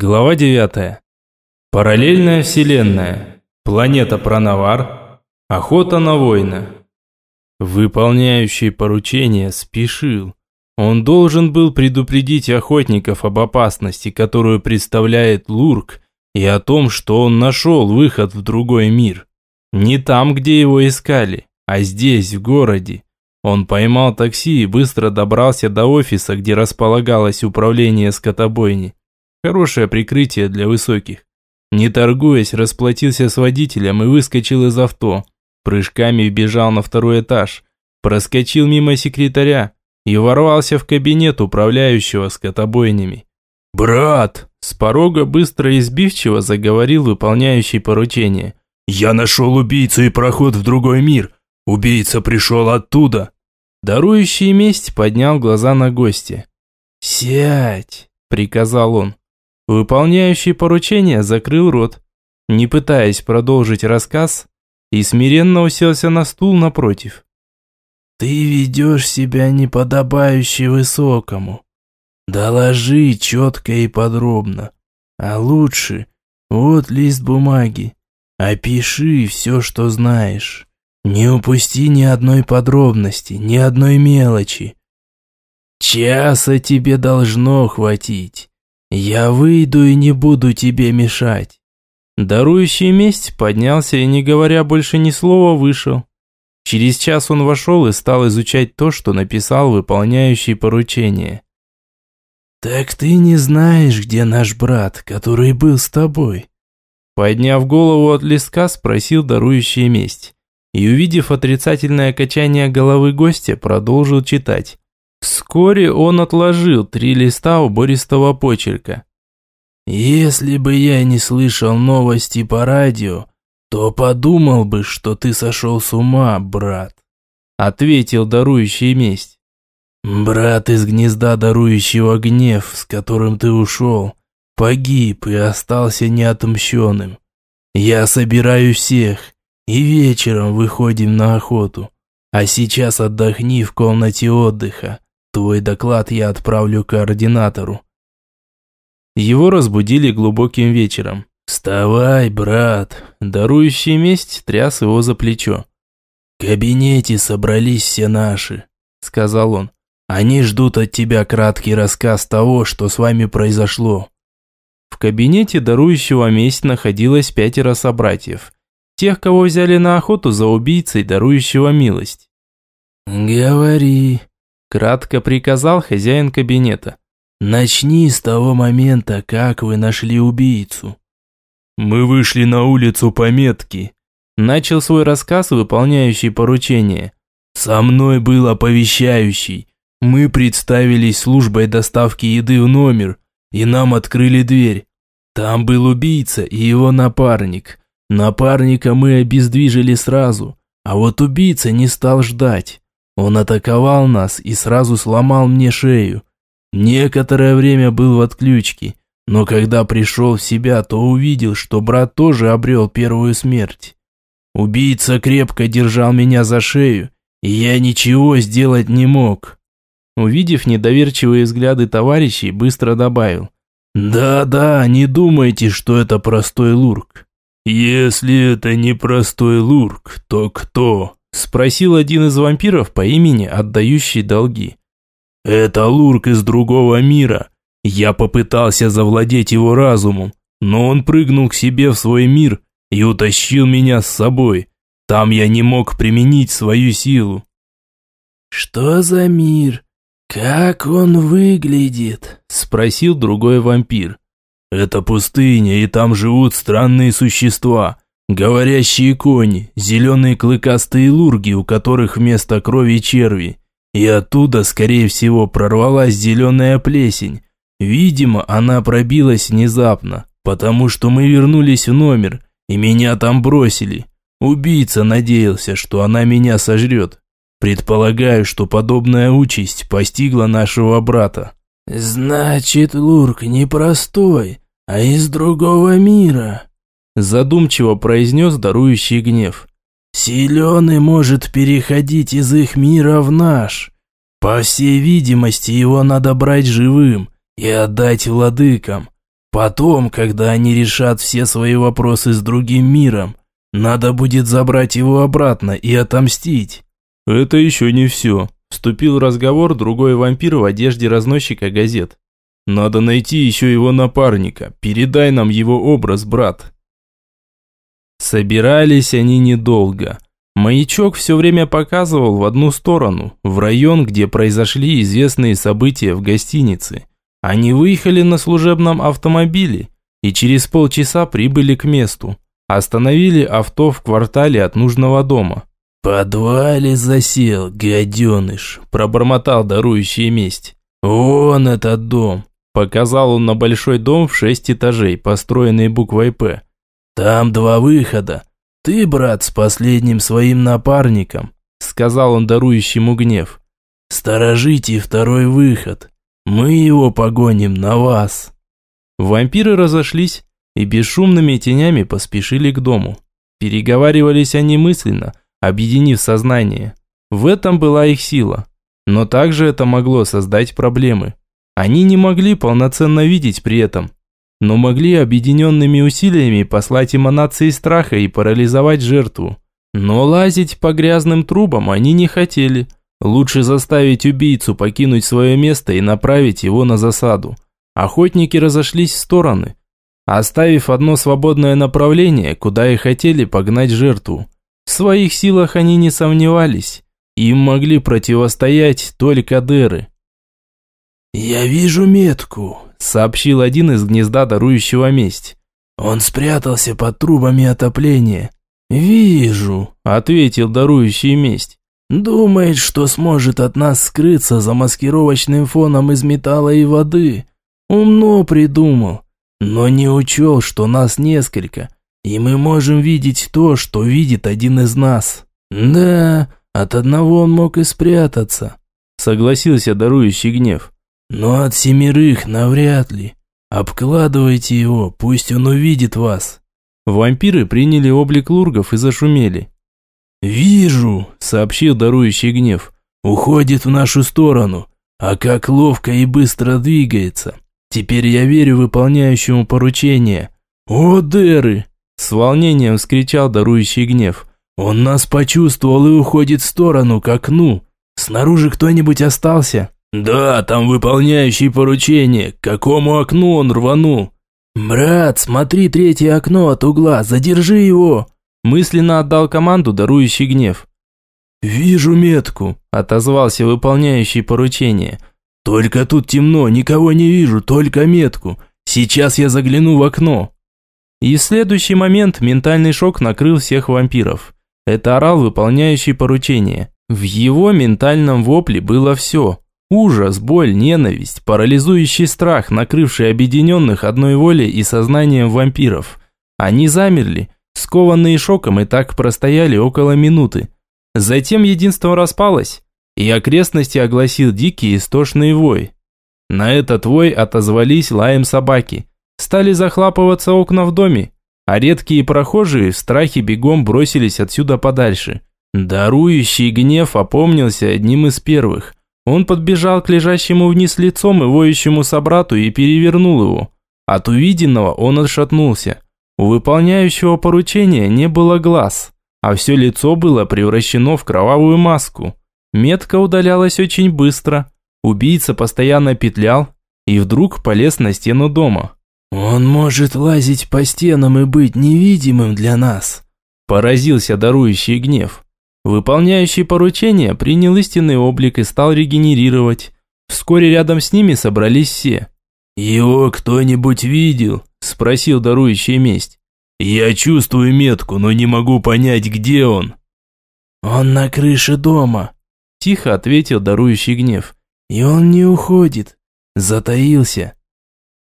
Глава 9. Параллельная вселенная. Планета Пранавар. Охота на воина. Выполняющий поручение спешил. Он должен был предупредить охотников об опасности, которую представляет Лурк, и о том, что он нашел выход в другой мир. Не там, где его искали, а здесь, в городе. Он поймал такси и быстро добрался до офиса, где располагалось управление скотобойни. Хорошее прикрытие для высоких. Не торгуясь, расплатился с водителем и выскочил из авто. Прыжками вбежал на второй этаж. Проскочил мимо секретаря и ворвался в кабинет управляющего скотобойнями. «Брат!» – с порога быстро и сбивчиво заговорил выполняющий поручение. «Я нашел убийцу и проход в другой мир. Убийца пришел оттуда!» Дарующий месть поднял глаза на гостя. «Сядь!» – приказал он. Выполняющий поручение закрыл рот, не пытаясь продолжить рассказ, и смиренно уселся на стул напротив. «Ты ведешь себя неподобающе высокому. Доложи четко и подробно. А лучше, вот лист бумаги. Опиши все, что знаешь. Не упусти ни одной подробности, ни одной мелочи. Часа тебе должно хватить. «Я выйду и не буду тебе мешать». Дарующий месть поднялся и, не говоря больше ни слова, вышел. Через час он вошел и стал изучать то, что написал выполняющий поручение. «Так ты не знаешь, где наш брат, который был с тобой?» Подняв голову от листка, спросил дарующий месть. И, увидев отрицательное качание головы гостя, продолжил читать. Вскоре он отложил три листа убористого почерка. «Если бы я не слышал новости по радио, то подумал бы, что ты сошел с ума, брат», ответил дарующий месть. «Брат из гнезда дарующего гнев, с которым ты ушел, погиб и остался неотомщенным. Я собираю всех, и вечером выходим на охоту. А сейчас отдохни в комнате отдыха. Твой доклад я отправлю координатору. Его разбудили глубоким вечером. «Вставай, брат!» Дарующий месть тряс его за плечо. «В кабинете собрались все наши», — сказал он. «Они ждут от тебя краткий рассказ того, что с вами произошло». В кабинете дарующего месть находилось пятеро собратьев. Тех, кого взяли на охоту за убийцей, дарующего милость. «Говори», Кратко приказал хозяин кабинета. «Начни с того момента, как вы нашли убийцу». «Мы вышли на улицу по метке», – начал свой рассказ, выполняющий поручение. «Со мной был оповещающий. Мы представились службой доставки еды в номер, и нам открыли дверь. Там был убийца и его напарник. Напарника мы обездвижили сразу, а вот убийца не стал ждать. Он атаковал нас и сразу сломал мне шею. Некоторое время был в отключке, но когда пришел в себя, то увидел, что брат тоже обрел первую смерть. Убийца крепко держал меня за шею, и я ничего сделать не мог. Увидев недоверчивые взгляды товарищей, быстро добавил. «Да-да, не думайте, что это простой лурк». «Если это не простой лурк, то кто?» Спросил один из вампиров по имени Отдающий Долги. «Это Лурк из другого мира. Я попытался завладеть его разумом, но он прыгнул к себе в свой мир и утащил меня с собой. Там я не мог применить свою силу». «Что за мир? Как он выглядит?» – спросил другой вампир. «Это пустыня, и там живут странные существа. Говорящие кони, зеленые клыкастые лурги, у которых вместо крови черви. И оттуда, скорее всего, прорвалась зеленая плесень. Видимо, она пробилась внезапно, потому что мы вернулись в номер, и меня там бросили. Убийца надеялся, что она меня сожрет. Предполагаю, что подобная участь постигла нашего брата. «Значит, Лурк не простой, а из другого мира», задумчиво произнес дарующий гнев. «Силен может переходить из их мира в наш. По всей видимости, его надо брать живым и отдать владыкам. Потом, когда они решат все свои вопросы с другим миром, надо будет забрать его обратно и отомстить». «Это еще не все», – вступил разговор другой вампир в одежде разносчика газет. «Надо найти еще его напарника. Передай нам его образ, брат». Собирались они недолго. Маячок все время показывал в одну сторону, в район, где произошли известные события в гостинице. Они выехали на служебном автомобиле и через полчаса прибыли к месту. Остановили авто в квартале от нужного дома. подвале засел, гаденыш», – пробормотал дарующий месть. «Вон этот дом», – показал он на большой дом в шесть этажей, построенный буквой «П». «Там два выхода. Ты, брат, с последним своим напарником», – сказал он дарующему гнев. «Сторожите второй выход. Мы его погоним на вас». Вампиры разошлись и бесшумными тенями поспешили к дому. Переговаривались они мысленно, объединив сознание. В этом была их сила. Но также это могло создать проблемы. Они не могли полноценно видеть при этом, но могли объединенными усилиями послать эманации страха и парализовать жертву. Но лазить по грязным трубам они не хотели – Лучше заставить убийцу покинуть свое место и направить его на засаду. Охотники разошлись в стороны, оставив одно свободное направление, куда и хотели погнать жертву. В своих силах они не сомневались. Им могли противостоять только дыры. «Я вижу метку», — сообщил один из гнезда дарующего месть. «Он спрятался под трубами отопления». «Вижу», — ответил дарующий месть. Думает, что сможет от нас скрыться за маскировочным фоном из металла и воды. Умно придумал, но не учел, что нас несколько, и мы можем видеть то, что видит один из нас. Да, от одного он мог и спрятаться, согласился дарующий гнев. Но от семерых навряд ли. Обкладывайте его, пусть он увидит вас. Вампиры приняли облик лургов и зашумели. «Вижу», — сообщил дарующий гнев. «Уходит в нашу сторону. А как ловко и быстро двигается. Теперь я верю выполняющему поручение». «О, Деры!» — с волнением вскричал дарующий гнев. «Он нас почувствовал и уходит в сторону, к окну. Снаружи кто-нибудь остался?» «Да, там выполняющий поручение. К какому окну он рванул?» «Брат, смотри третье окно от угла, задержи его!» Мысленно отдал команду, дарующий гнев. «Вижу метку», – отозвался выполняющий поручение. «Только тут темно, никого не вижу, только метку. Сейчас я загляну в окно». И в следующий момент ментальный шок накрыл всех вампиров. Это орал выполняющий поручение. В его ментальном вопле было все. Ужас, боль, ненависть, парализующий страх, накрывший объединенных одной волей и сознанием вампиров. Они замерли, Скованные шоком и так простояли около минуты. Затем единство распалось, и окрестности огласил дикий истошный вой. На этот вой отозвались лаем собаки. Стали захлапываться окна в доме, а редкие прохожие в страхе бегом бросились отсюда подальше. Дарующий гнев опомнился одним из первых. Он подбежал к лежащему вниз лицом и воющему собрату и перевернул его. От увиденного он отшатнулся. У выполняющего поручения не было глаз, а все лицо было превращено в кровавую маску. Метка удалялась очень быстро. Убийца постоянно петлял и вдруг полез на стену дома. «Он может лазить по стенам и быть невидимым для нас», поразился дарующий гнев. Выполняющий поручение принял истинный облик и стал регенерировать. Вскоре рядом с ними собрались все. «Его кто-нибудь видел?» – спросил дарующий месть. «Я чувствую метку, но не могу понять, где он». «Он на крыше дома», – тихо ответил дарующий гнев. «И он не уходит. Затаился».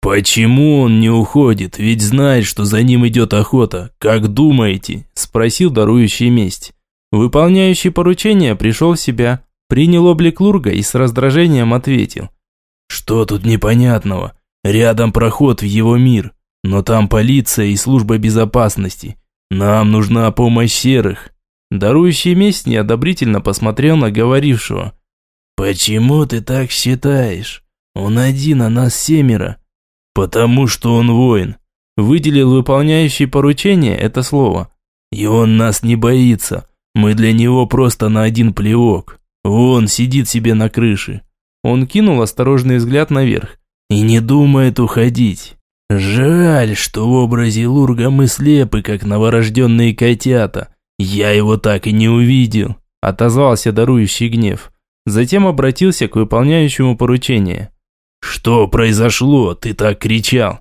«Почему он не уходит? Ведь знает, что за ним идет охота. Как думаете?» – спросил дарующий месть. Выполняющий поручение пришел в себя, принял облик Лурга и с раздражением ответил. «Что тут непонятного? Рядом проход в его мир, но там полиция и служба безопасности. Нам нужна помощь серых». Дарующий месть неодобрительно посмотрел на говорившего. «Почему ты так считаешь? Он один, а нас семеро». Потому что он воин. Выделил выполняющий поручение это слово. И он нас не боится. Мы для него просто на один плевок. Он сидит себе на крыше. Он кинул осторожный взгляд наверх. И не думает уходить. Жаль, что в образе Лурга мы слепы, как новорожденные котята. Я его так и не увидел. Отозвался дарующий гнев. Затем обратился к выполняющему поручение. «Что произошло? Ты так кричал!»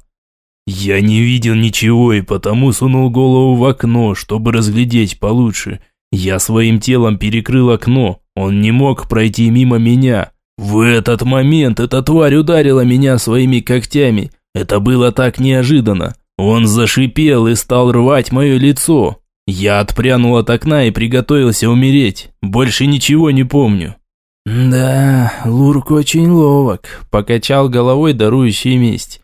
«Я не видел ничего и потому сунул голову в окно, чтобы разглядеть получше. Я своим телом перекрыл окно, он не мог пройти мимо меня. В этот момент эта тварь ударила меня своими когтями. Это было так неожиданно. Он зашипел и стал рвать мое лицо. Я отпрянул от окна и приготовился умереть. Больше ничего не помню. «Да, Лурк очень ловок», – покачал головой дарующий месть.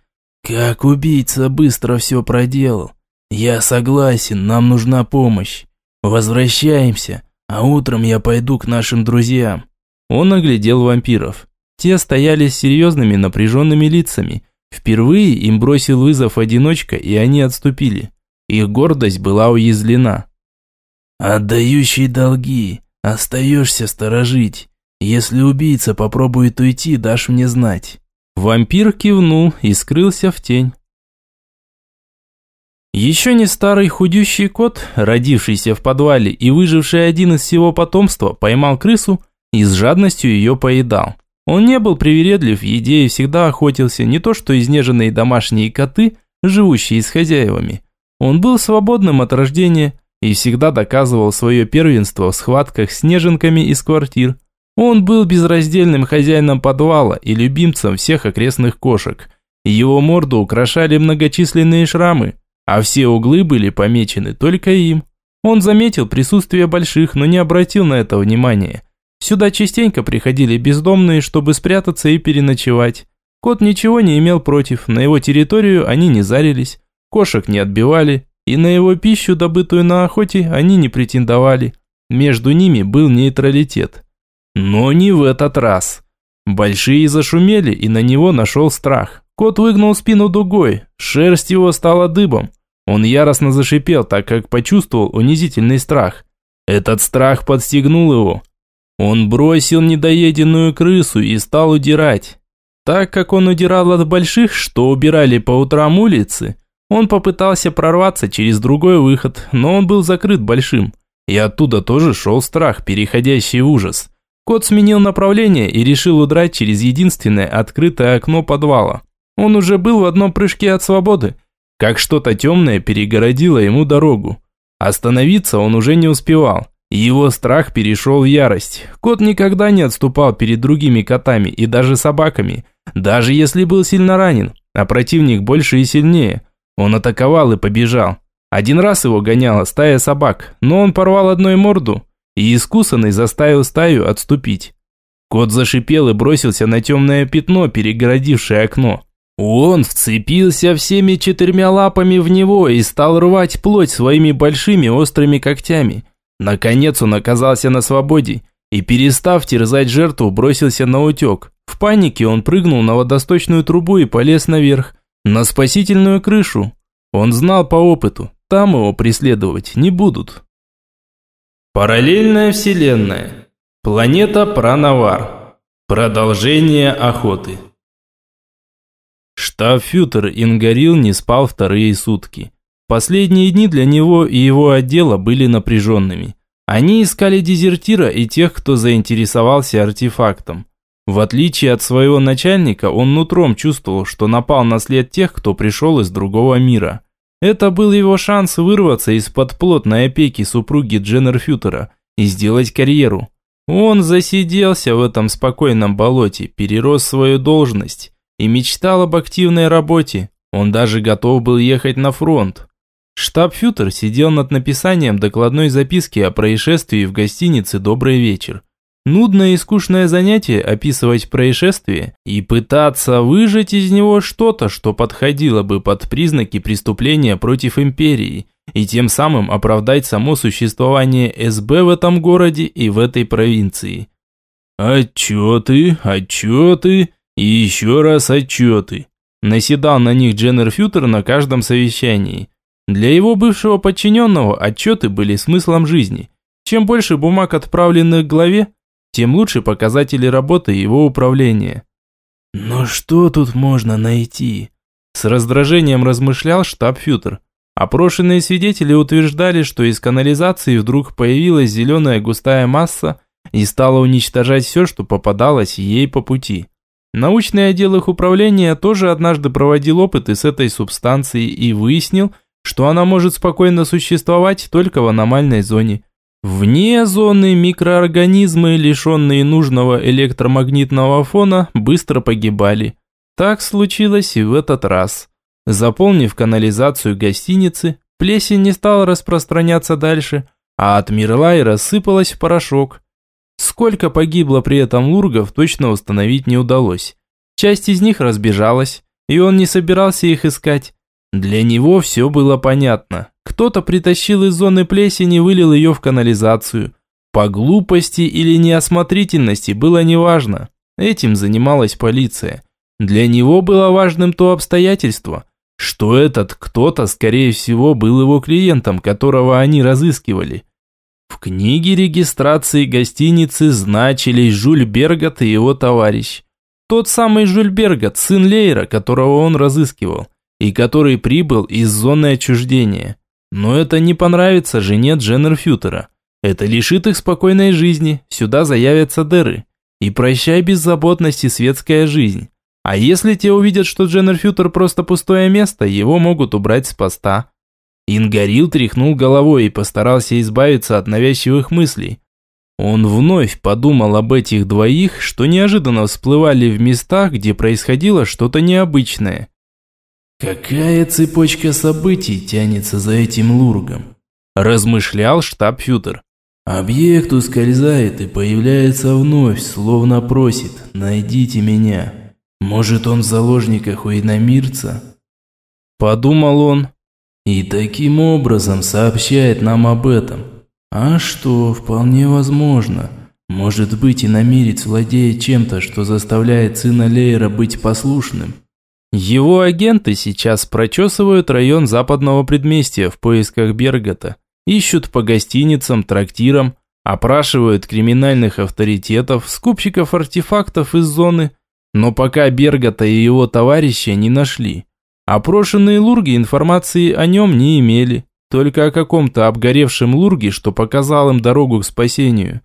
«Как убийца быстро все проделал. Я согласен, нам нужна помощь. Возвращаемся, а утром я пойду к нашим друзьям». Он оглядел вампиров. Те стояли с серьезными напряженными лицами. Впервые им бросил вызов одиночка, и они отступили. Их гордость была уязвлена. «Отдающий долги, остаешься сторожить. Если убийца попробует уйти, дашь мне знать». Вампир кивнул и скрылся в тень. Еще не старый худющий кот, родившийся в подвале и выживший один из всего потомства, поймал крысу и с жадностью ее поедал. Он не был привередлив в еде и всегда охотился, не то что изнеженные домашние коты, живущие с хозяевами. Он был свободным от рождения и всегда доказывал свое первенство в схватках с неженками из квартир. Он был безраздельным хозяином подвала и любимцем всех окрестных кошек. Его морду украшали многочисленные шрамы, а все углы были помечены только им. Он заметил присутствие больших, но не обратил на это внимания. Сюда частенько приходили бездомные, чтобы спрятаться и переночевать. Кот ничего не имел против, на его территорию они не зарились, кошек не отбивали, и на его пищу, добытую на охоте, они не претендовали. Между ними был нейтралитет. Но не в этот раз. Большие зашумели, и на него нашел страх. Кот выгнул спину дугой, шерсть его стала дыбом. Он яростно зашипел, так как почувствовал унизительный страх. Этот страх подстегнул его. Он бросил недоеденную крысу и стал удирать. Так как он удирал от больших, что убирали по утрам улицы, он попытался прорваться через другой выход, но он был закрыт большим. И оттуда тоже шел страх, переходящий в ужас. Кот сменил направление и решил удрать через единственное открытое окно подвала. Он уже был в одном прыжке от свободы, как что-то темное перегородило ему дорогу. Остановиться он уже не успевал. Его страх перешел в ярость. Кот никогда не отступал перед другими котами и даже собаками, даже если был сильно ранен, а противник больше и сильнее. Он атаковал и побежал. Один раз его гоняла стая собак, но он порвал одной морду и искусанный заставил стаю отступить. Кот зашипел и бросился на темное пятно, перегородившее окно. Он вцепился всеми четырьмя лапами в него и стал рвать плоть своими большими острыми когтями. Наконец он оказался на свободе и, перестав терзать жертву, бросился на утек. В панике он прыгнул на водосточную трубу и полез наверх, на спасительную крышу. Он знал по опыту, там его преследовать не будут. Параллельная вселенная. Планета Пранавар. Продолжение охоты. Штаб-фютер Ингарил не спал вторые сутки. Последние дни для него и его отдела были напряженными. Они искали дезертира и тех, кто заинтересовался артефактом. В отличие от своего начальника, он нутром чувствовал, что напал на след тех, кто пришел из другого мира – это был его шанс вырваться из-под плотной опеки супруги Дженнер и сделать карьеру. Он засиделся в этом спокойном болоте, перерос свою должность и мечтал об активной работе. Он даже готов был ехать на фронт. Штаб-фютер сидел над написанием докладной записки о происшествии в гостинице «Добрый вечер». Нудное и скучное занятие описывать происшествие и пытаться выжать из него что-то, что подходило бы под признаки преступления против империи, и тем самым оправдать само существование СБ в этом городе и в этой провинции. Отчеты, отчеты и еще раз отчеты. Наседал на них Дженнер Фютер на каждом совещании. Для его бывшего подчиненного отчеты были смыслом жизни. Чем больше бумаг, отправленных к главе, тем лучше показатели работы его управления. «Но что тут можно найти?» С раздражением размышлял штаб Фютер. Опрошенные свидетели утверждали, что из канализации вдруг появилась зеленая густая масса и стала уничтожать все, что попадалось ей по пути. Научный отдел их управления тоже однажды проводил опыты с этой субстанцией и выяснил, что она может спокойно существовать только в аномальной зоне. Вне зоны микроорганизмы, лишенные нужного электромагнитного фона, быстро погибали. Так случилось и в этот раз. Заполнив канализацию гостиницы, плесень не стала распространяться дальше, а отмерла и рассыпалась в порошок. Сколько погибло при этом лургов, точно установить не удалось. Часть из них разбежалась, и он не собирался их искать. Для него все было понятно. Кто-то притащил из зоны плесени и вылил ее в канализацию. По глупости или неосмотрительности было неважно. Этим занималась полиция. Для него было важным то обстоятельство, что этот кто-то, скорее всего, был его клиентом, которого они разыскивали. В книге регистрации гостиницы значились Жюль Бергот и его товарищ. Тот самый Жюль Бергот, сын Лейра, которого он разыскивал, и который прибыл из зоны отчуждения. Но это не понравится жене Дженнер Фютера. Это лишит их спокойной жизни, сюда заявятся дыры. И прощай беззаботность и светская жизнь. А если те увидят, что Дженнер Фютер просто пустое место, его могут убрать с поста. Ингарил тряхнул головой и постарался избавиться от навязчивых мыслей. Он вновь подумал об этих двоих, что неожиданно всплывали в местах, где происходило что-то необычное. «Какая цепочка событий тянется за этим лургом?» – размышлял штаб-фютер. «Объект ускользает и появляется вновь, словно просит «найдите меня». Может, он в заложниках у иномирца?» Подумал он, и таким образом сообщает нам об этом. А что, вполне возможно. Может быть, и намерец владеет чем-то, что заставляет сына Лейера быть послушным. Его агенты сейчас прочесывают район западного предместья в поисках Бергота. Ищут по гостиницам, трактирам, опрашивают криминальных авторитетов, скупщиков артефактов из зоны. Но пока Бергота и его товарища не нашли. Опрошенные лурги информации о нем не имели, только о каком-то обгоревшем лурге, что показал им дорогу к спасению.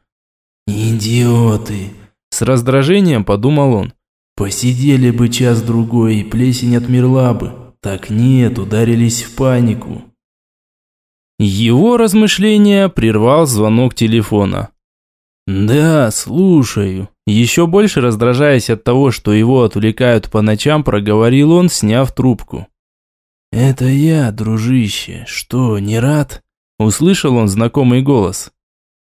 «Идиоты!» – с раздражением подумал он. «Посидели бы час-другой, и плесень отмерла бы. Так нет, ударились в панику». Его размышления прервал звонок телефона. «Да, слушаю», еще больше раздражаясь от того, что его отвлекают по ночам, проговорил он, сняв трубку. «Это я, дружище. Что, не рад?» Услышал он знакомый голос.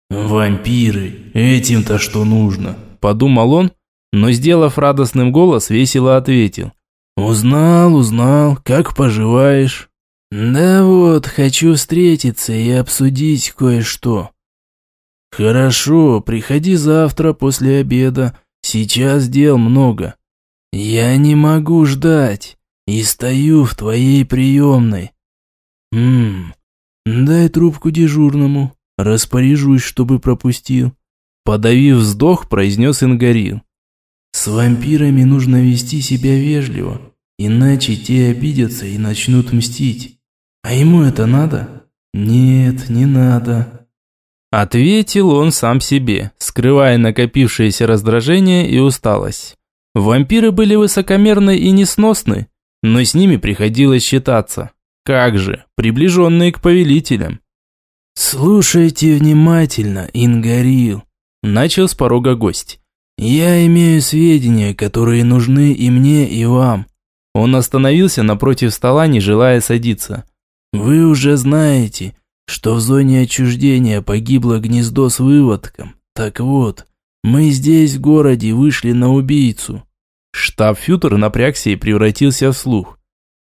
«Вампиры, этим-то что нужно?» Подумал он, но, сделав радостным голос, весело ответил. «Узнал, узнал. Как поживаешь?» «Да вот, хочу встретиться и обсудить кое-что». «Хорошо, приходи завтра после обеда. Сейчас дел много». «Я не могу ждать и стою в твоей приемной». «Ммм, дай трубку дежурному, распоряжусь, чтобы пропустил». Подавив вздох, произнес Ингарил. «С вампирами нужно вести себя вежливо, иначе те обидятся и начнут мстить. А ему это надо?» «Нет, не надо». Ответил он сам себе, скрывая накопившееся раздражение и усталость. Вампиры были высокомерны и несносны, но с ними приходилось считаться. Как же, приближенные к повелителям. «Слушайте внимательно, Ингарил», – начал с порога гость. «Я имею сведения, которые нужны и мне, и вам». Он остановился напротив стола, не желая садиться. «Вы уже знаете, что в зоне отчуждения погибло гнездо с выводком. Так вот, мы здесь в городе вышли на убийцу. Штаб-фютер напрягся и превратился в слух.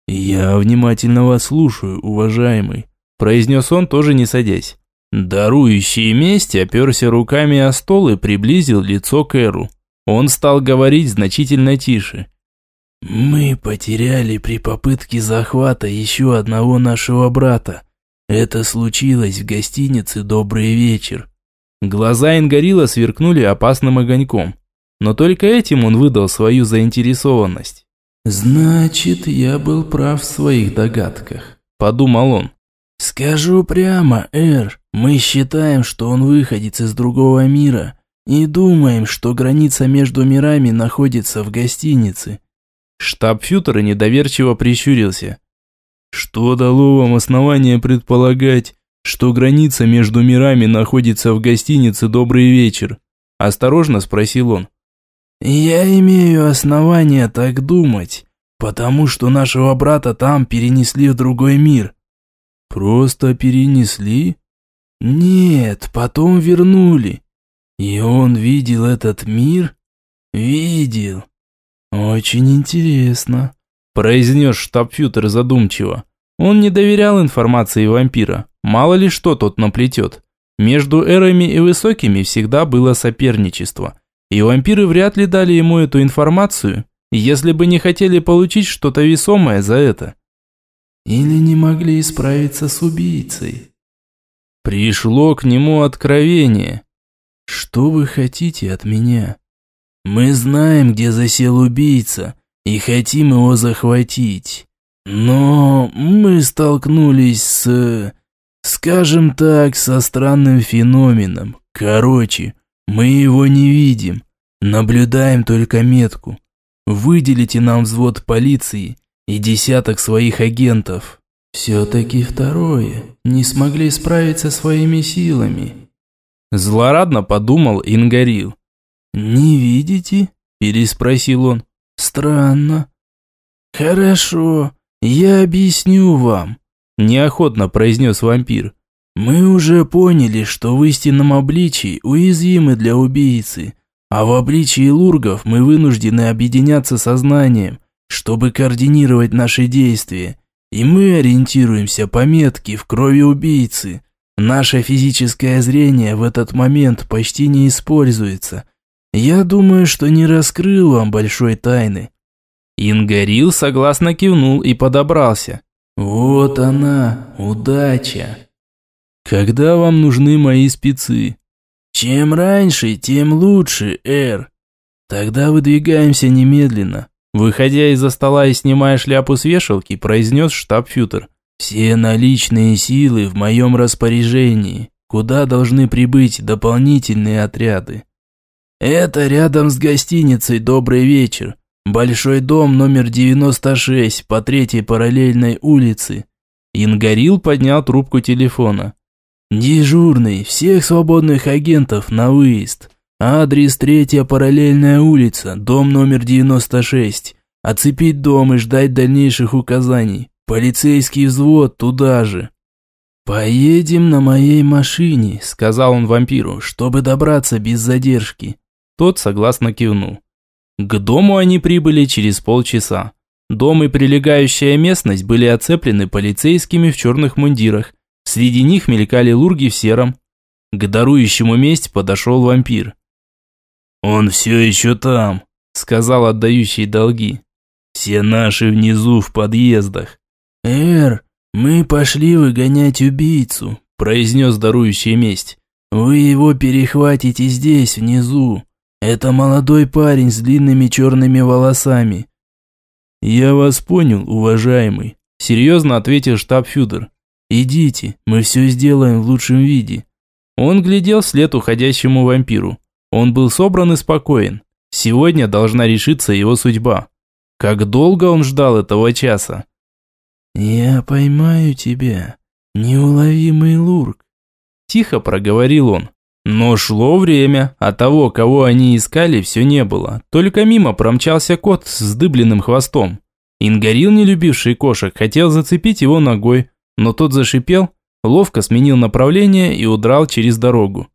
«Я внимательно вас слушаю, уважаемый», – произнес он, тоже не садясь. Дарующий месть оперся руками о стол и приблизил лицо к Эру. Он стал говорить значительно тише. Мы потеряли при попытке захвата еще одного нашего брата. Это случилось в гостинице «Добрый вечер». Глаза Ингорила сверкнули опасным огоньком. Но только этим он выдал свою заинтересованность. «Значит, я был прав в своих догадках», – подумал он. «Скажу прямо, Эр, мы считаем, что он выходит из другого мира, и думаем, что граница между мирами находится в гостинице». Штаб-фютер недоверчиво прищурился. «Что дало вам основание предполагать, что граница между мирами находится в гостинице «Добрый вечер»?» Осторожно спросил он. «Я имею основания так думать, потому что нашего брата там перенесли в другой мир». «Просто перенесли?» «Нет, потом вернули. И он видел этот мир?» «Видел. Очень интересно», – произнес штаб-фютер задумчиво. Он не доверял информации вампира. Мало ли что тот наплетет. Между эрами и высокими всегда было соперничество. И вампиры вряд ли дали ему эту информацию, если бы не хотели получить что-то весомое за это. Или не могли справиться с убийцей. Пришло к нему откровение. «Что вы хотите от меня? Мы знаем, где засел убийца, и хотим его захватить. Но мы столкнулись с... Скажем так, со странным феноменом. Короче, мы его не видим. Наблюдаем только метку. Выделите нам взвод полиции и десяток своих агентов. Все-таки второе. Не смогли справиться своими силами. Злорадно подумал Ингорил. «Не видите?» – переспросил он. «Странно». «Хорошо, я объясню вам неохотно произнес вампир. Мы уже поняли, что в истинном обличии уязвимы для убийцы, а в обличии лургов мы вынуждены объединяться сознанием, чтобы координировать наши действия, и мы ориентируемся по метке в крови убийцы. Наше физическое зрение в этот момент почти не используется. Я думаю, что не раскрыл вам большой тайны. Ингорил согласно кивнул и подобрался. Вот она, удача. Когда вам нужны мои спецы? Чем раньше, тем лучше, Эр. Тогда выдвигаемся немедленно. Выходя из-за стола и снимая шляпу с вешалки, произнес штаб-фютер. Все наличные силы в моем распоряжении. Куда должны прибыть дополнительные отряды? Это рядом с гостиницей «Добрый вечер». Большой дом номер 96 по третьей параллельной улице. Ингорил поднял трубку телефона. Дежурный, всех свободных агентов на выезд. Адрес третья параллельная улица, дом номер 96. Оцепить дом и ждать дальнейших указаний. Полицейский взвод туда же. «Поедем на моей машине», – сказал он вампиру, – «чтобы добраться без задержки». Тот согласно кивнул. К дому они прибыли через полчаса. Дом и прилегающая местность были оцеплены полицейскими в черных мундирах. Среди них мелькали лурги в сером. К дарующему месть подошел вампир. «Он все еще там», – сказал отдающий долги. «Все наши внизу в подъездах». «Эр, мы пошли выгонять убийцу», – произнес дарующий месть. «Вы его перехватите здесь, внизу. Это молодой парень с длинными черными волосами. Я вас понял, уважаемый, серьезно ответил штаб-фюдер. Идите, мы все сделаем в лучшем виде. Он глядел вслед уходящему вампиру. Он был собран и спокоен. Сегодня должна решиться его судьба. Как долго он ждал этого часа? «Я поймаю тебя, неуловимый лурк», – тихо проговорил он. Но шло время, а того, кого они искали, все не было. Только мимо промчался кот с вздыбленным хвостом. Ингорил, не любивший кошек, хотел зацепить его ногой, но тот зашипел, ловко сменил направление и удрал через дорогу.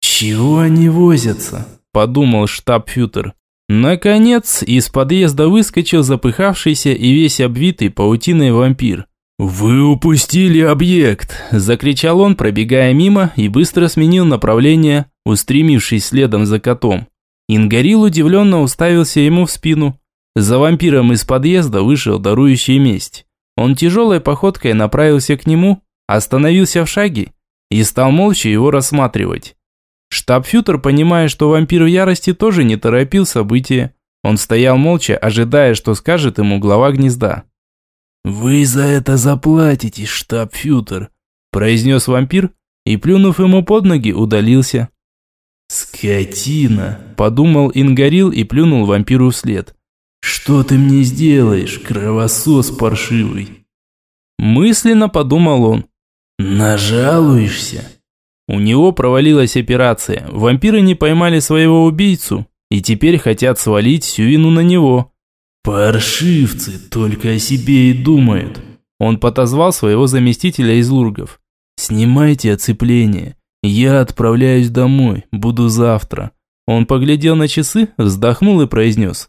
«Чего они возятся?» – подумал штаб-фютер. Наконец, из подъезда выскочил запыхавшийся и весь обвитый паутиной вампир. «Вы упустили объект!» – закричал он, пробегая мимо и быстро сменил направление, устремившись следом за котом. Ингорил удивленно уставился ему в спину. За вампиром из подъезда вышел дарующий месть. Он тяжелой походкой направился к нему, остановился в шаге и стал молча его рассматривать. Штабфютер, понимая, что вампир в ярости, тоже не торопил события. Он стоял молча, ожидая, что скажет ему глава гнезда. «Вы за это заплатите, штабфютер», – произнес вампир и, плюнув ему под ноги, удалился. «Скотина!» – подумал Ингорил и плюнул вампиру вслед. «Что ты мне сделаешь, кровосос паршивый?» Мысленно подумал он. «Нажалуешься?» У него провалилась операция. Вампиры не поймали своего убийцу и теперь хотят свалить всю вину на него. «Паршивцы только о себе и думают!» Он подозвал своего заместителя из Лургов. «Снимайте оцепление. Я отправляюсь домой. Буду завтра». Он поглядел на часы, вздохнул и произнес.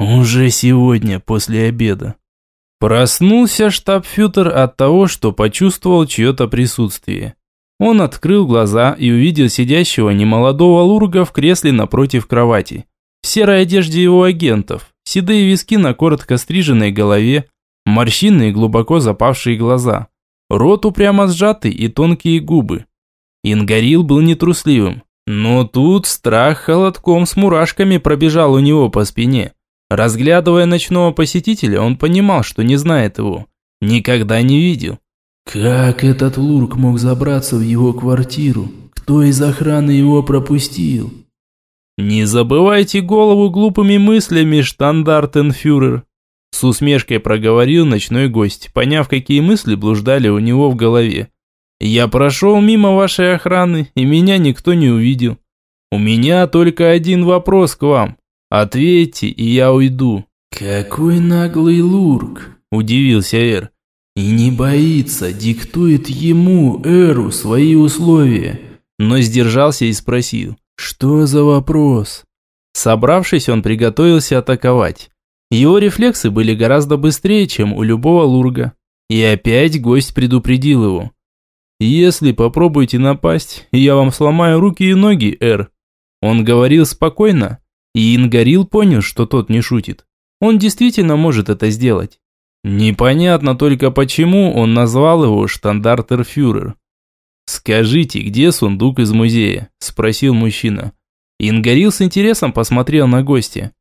Уже сегодня, после обеда. Проснулся штабфютер от того, что почувствовал чье-то присутствие. Он открыл глаза и увидел сидящего немолодого лурга в кресле напротив кровати. В серой одежде его агентов, седые виски на коротко стриженной голове, морщины и глубоко запавшие глаза, рот упрямо сжатый и тонкие губы. Ингорил был нетрусливым, но тут страх холодком с мурашками пробежал у него по спине. Разглядывая ночного посетителя, он понимал, что не знает его. Никогда не видел. Как этот лурк мог забраться в его квартиру? Кто из охраны его пропустил? Не забывайте голову глупыми мыслями, штандартенфюрер. С усмешкой проговорил ночной гость, поняв, какие мысли блуждали у него в голове. Я прошел мимо вашей охраны, и меня никто не увидел. У меня только один вопрос к вам. Ответьте, и я уйду». «Какой наглый лурк!» – удивился Эр. «И не боится, диктует ему, Эру, свои условия». Но сдержался и спросил. «Что за вопрос?» Собравшись, он приготовился атаковать. Его рефлексы были гораздо быстрее, чем у любого лурга. И опять гость предупредил его. «Если попробуете напасть, я вам сломаю руки и ноги, Эр». Он говорил спокойно, и Ингорил понял, что тот не шутит. Он действительно может это сделать. Непонятно только почему он назвал его штандартерфюрер. «Скажите, где сундук из музея?» – спросил мужчина. Ингорил с интересом посмотрел на гостя.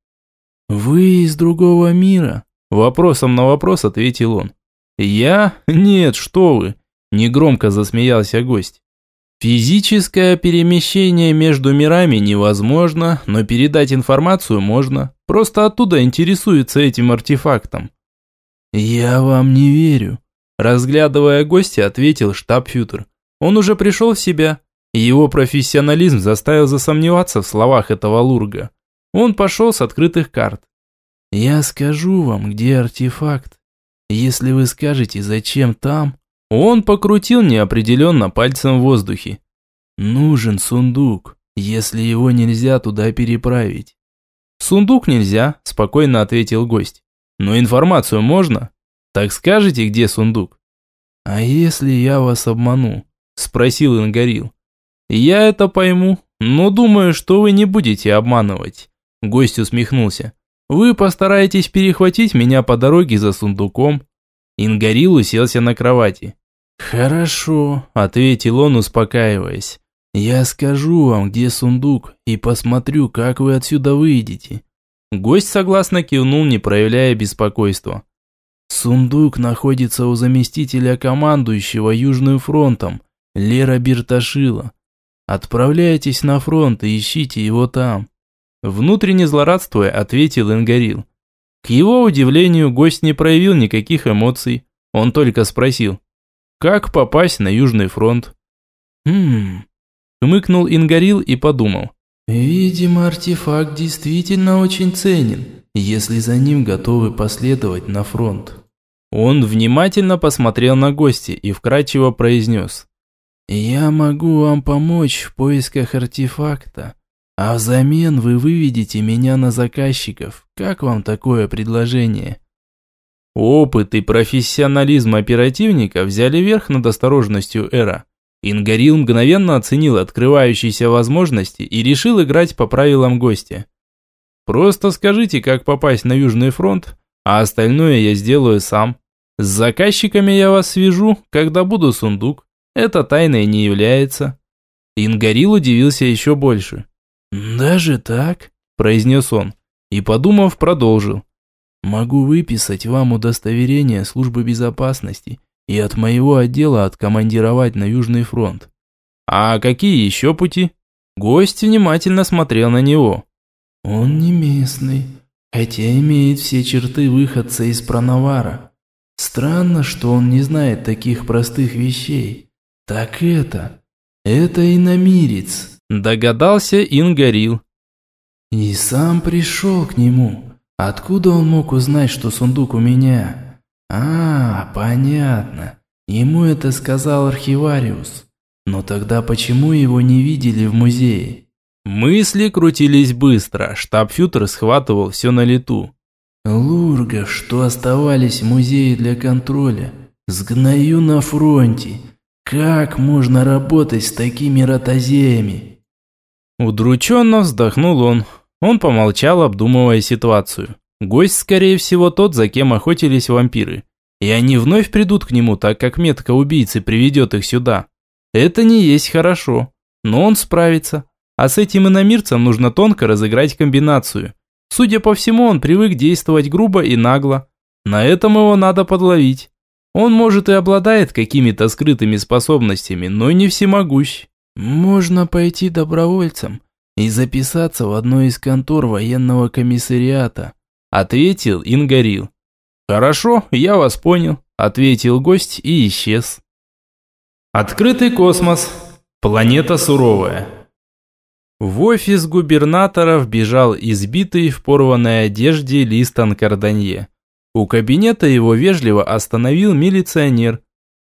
«Вы из другого мира?» Вопросом на вопрос ответил он. «Я? Нет, что вы!» Негромко засмеялся гость. Физическое перемещение между мирами невозможно, но передать информацию можно. Просто оттуда интересуется этим артефактом. «Я вам не верю», – разглядывая гостя, ответил штаб-фютер. Он уже пришел в себя. Его профессионализм заставил засомневаться в словах этого лурга. Он пошел с открытых карт. «Я скажу вам, где артефакт. Если вы скажете, зачем там, он покрутил неопределенно пальцем в воздухе. «Нужен сундук, если его нельзя туда переправить». «Сундук нельзя», – спокойно ответил гость. «Но информацию можно? Так скажите, где сундук?» «А если я вас обману?» – спросил Ингорил. «Я это пойму, но думаю, что вы не будете обманывать». Гость усмехнулся. «Вы постараетесь перехватить меня по дороге за сундуком». Ингорил уселся на кровати. «Хорошо», – ответил он, успокаиваясь. «Я скажу вам, где сундук, и посмотрю, как вы отсюда выйдете». Гость согласно кивнул, не проявляя беспокойства. «Сундук находится у заместителя командующего Южным фронтом, Лера Берташила. Отправляйтесь на фронт и ищите его там». Внутренне злорадствуя, ответил Ингорил. К его удивлению, гость не проявил никаких эмоций. Он только спросил, как попасть на Южный фронт? Хм. Хмыкнул Ингорил и подумал. Видимо, артефакт действительно очень ценен, если за ним готовы последовать на фронт. Он внимательно посмотрел на гостя и вкратчиво произнес. «Я могу вам помочь в поисках артефакта, а взамен вы выведете меня на заказчиков. Как вам такое предложение?» Опыт и профессионализм оперативника взяли верх над осторожностью Эра. Ингорил мгновенно оценил открывающиеся возможности и решил играть по правилам гостя. Просто скажите, как попасть на Южный фронт, а остальное я сделаю сам. С заказчиками я вас свяжу, когда буду сундук. Это тайной не является». Ингарил удивился еще больше. «Даже так?» – произнес он. И, подумав, продолжил. «Могу выписать вам удостоверение службы безопасности и от моего отдела откомандировать на Южный фронт». «А какие еще пути?» Гость внимательно смотрел на него. «Он не местный, хотя имеет все черты выходца из Пронавара. Странно, что он не знает таких простых вещей. Так это... Это иномирец», – догадался Ингарил. «И сам пришел к нему. Откуда он мог узнать, что сундук у меня? А, понятно. Ему это сказал архивариус. Но тогда почему его не видели в музее?» Мысли крутились быстро, штаб-фютер схватывал все на лету. «Лурга, что оставались в музее для контроля, сгною на фронте. Как можно работать с такими ротозеями?» Удрученно вздохнул он. Он помолчал, обдумывая ситуацию. Гость, скорее всего, тот, за кем охотились вампиры. И они вновь придут к нему, так как метка убийцы приведет их сюда. Это не есть хорошо, но он справится. А с этим иномирцем нужно тонко разыграть комбинацию. Судя по всему, он привык действовать грубо и нагло. На этом его надо подловить. Он, может, и обладает какими-то скрытыми способностями, но не всемогущ. Можно пойти добровольцем и записаться в одной из контор военного комиссариата, ответил Ингарил. Хорошо, я вас понял, ответил гость и исчез. Открытый космос. Планета суровая. В офис губернатора вбежал избитый в порванной одежде Листон Карданье. У кабинета его вежливо остановил милиционер.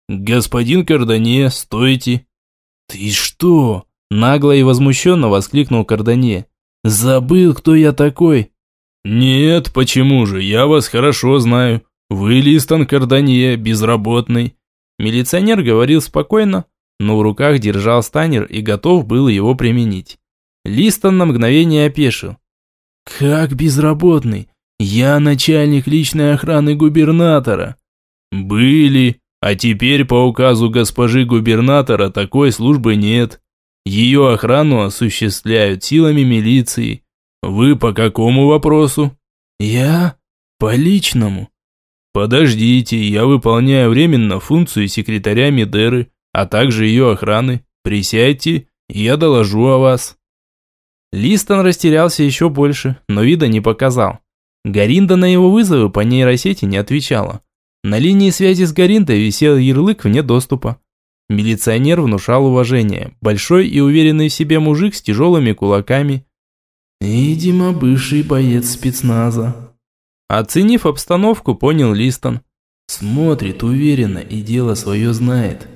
«Господин Карданье, стойте!» «Ты что?» – нагло и возмущенно воскликнул Карданье. «Забыл, кто я такой?» «Нет, почему же? Я вас хорошо знаю. Вы Листон Карданье, безработный». Милиционер говорил спокойно, но в руках держал станер и готов был его применить. Листон на мгновение опешил. «Как безработный? Я начальник личной охраны губернатора». «Были, а теперь по указу госпожи губернатора такой службы нет. Ее охрану осуществляют силами милиции. Вы по какому вопросу?» «Я? По личному». «Подождите, я выполняю временно функцию секретаря Медеры, а также ее охраны. Присядьте, я доложу о вас». Листон растерялся еще больше, но вида не показал. Гаринда на его вызовы по нейросети не отвечала. На линии связи с Гариндой висел ярлык вне доступа. Милиционер внушал уважение. Большой и уверенный в себе мужик с тяжелыми кулаками. «Видимо, бывший боец спецназа». Оценив обстановку, понял Листон. Смотрит уверенно и дело свое знает.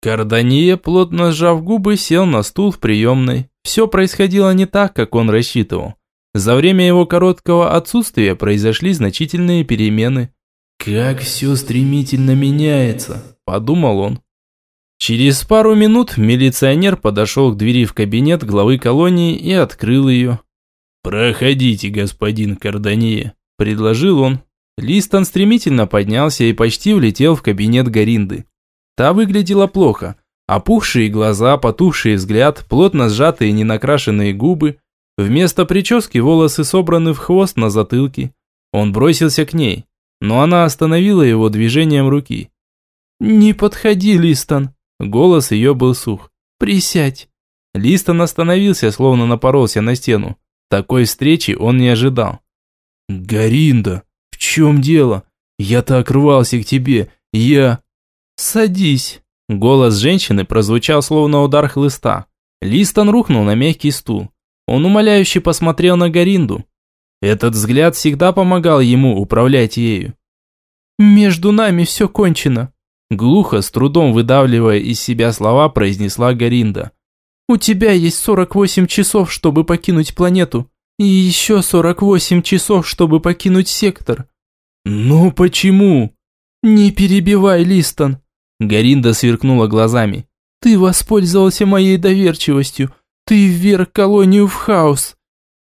Кардания, плотно сжав губы, сел на стул в приемной. Все происходило не так, как он рассчитывал. За время его короткого отсутствия произошли значительные перемены. «Как все стремительно меняется», – подумал он. Через пару минут милиционер подошел к двери в кабинет главы колонии и открыл ее. «Проходите, господин Кардание», – предложил он. Листон стремительно поднялся и почти влетел в кабинет Гаринды. Та выглядела плохо – Опухшие глаза, потухший взгляд, плотно сжатые ненакрашенные губы. Вместо прически волосы собраны в хвост на затылке. Он бросился к ней, но она остановила его движением руки. «Не подходи, Листон!» Голос ее был сух. «Присядь!» Листон остановился, словно напоролся на стену. Такой встречи он не ожидал. «Гаринда, в чем дело? Я так рвался к тебе, я...» «Садись!» Голос женщины прозвучал словно удар хлыста. Листон рухнул на мягкий стул. Он умоляюще посмотрел на Гаринду. Этот взгляд всегда помогал ему управлять ею. «Между нами все кончено», – глухо, с трудом выдавливая из себя слова, произнесла Гаринда. «У тебя есть 48 часов, чтобы покинуть планету, и еще 48 часов, чтобы покинуть сектор». «Ну почему?» «Не перебивай, Листон», Гаринда сверкнула глазами. «Ты воспользовался моей доверчивостью. Ты вверг колонию в хаос».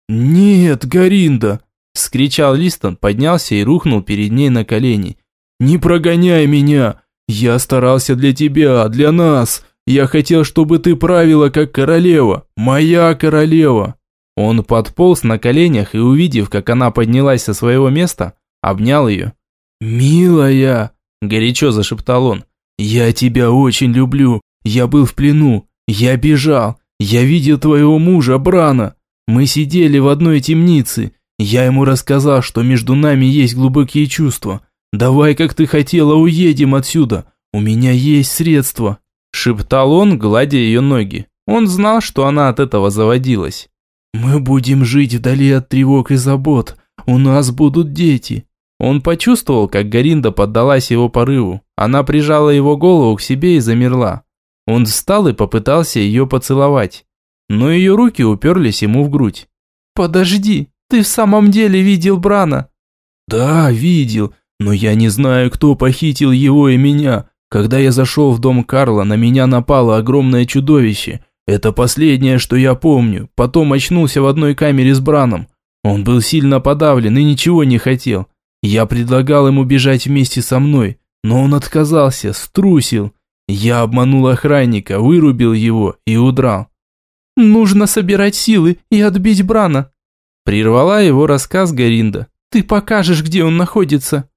«Нет, Гаринда!» – вскричал Листон, поднялся и рухнул перед ней на колени. «Не прогоняй меня! Я старался для тебя, для нас! Я хотел, чтобы ты правила как королева, моя королева!» Он подполз на коленях и, увидев, как она поднялась со своего места, обнял ее. «Милая!» – горячо зашептал он. «Я тебя очень люблю. Я был в плену. Я бежал. Я видел твоего мужа, Брана. Мы сидели в одной темнице. Я ему рассказал, что между нами есть глубокие чувства. Давай, как ты хотела, уедем отсюда. У меня есть средства. Шептал он, гладя ее ноги. Он знал, что она от этого заводилась. Мы будем жить вдали от тревог и забот. У нас будут дети. Он почувствовал, как Гаринда поддалась его порыву. Она прижала его голову к себе и замерла. Он встал и попытался ее поцеловать. Но ее руки уперлись ему в грудь. «Подожди, ты в самом деле видел Брана?» «Да, видел, но я не знаю, кто похитил его и меня. Когда я зашел в дом Карла, на меня напало огромное чудовище. Это последнее, что я помню. Потом очнулся в одной камере с Браном. Он был сильно подавлен и ничего не хотел. Я предлагал ему бежать вместе со мной, но он отказался, струсил. Я обманул охранника, вырубил его и удрал. «Нужно собирать силы и отбить Брана», прервала его рассказ Гаринда. «Ты покажешь, где он находится».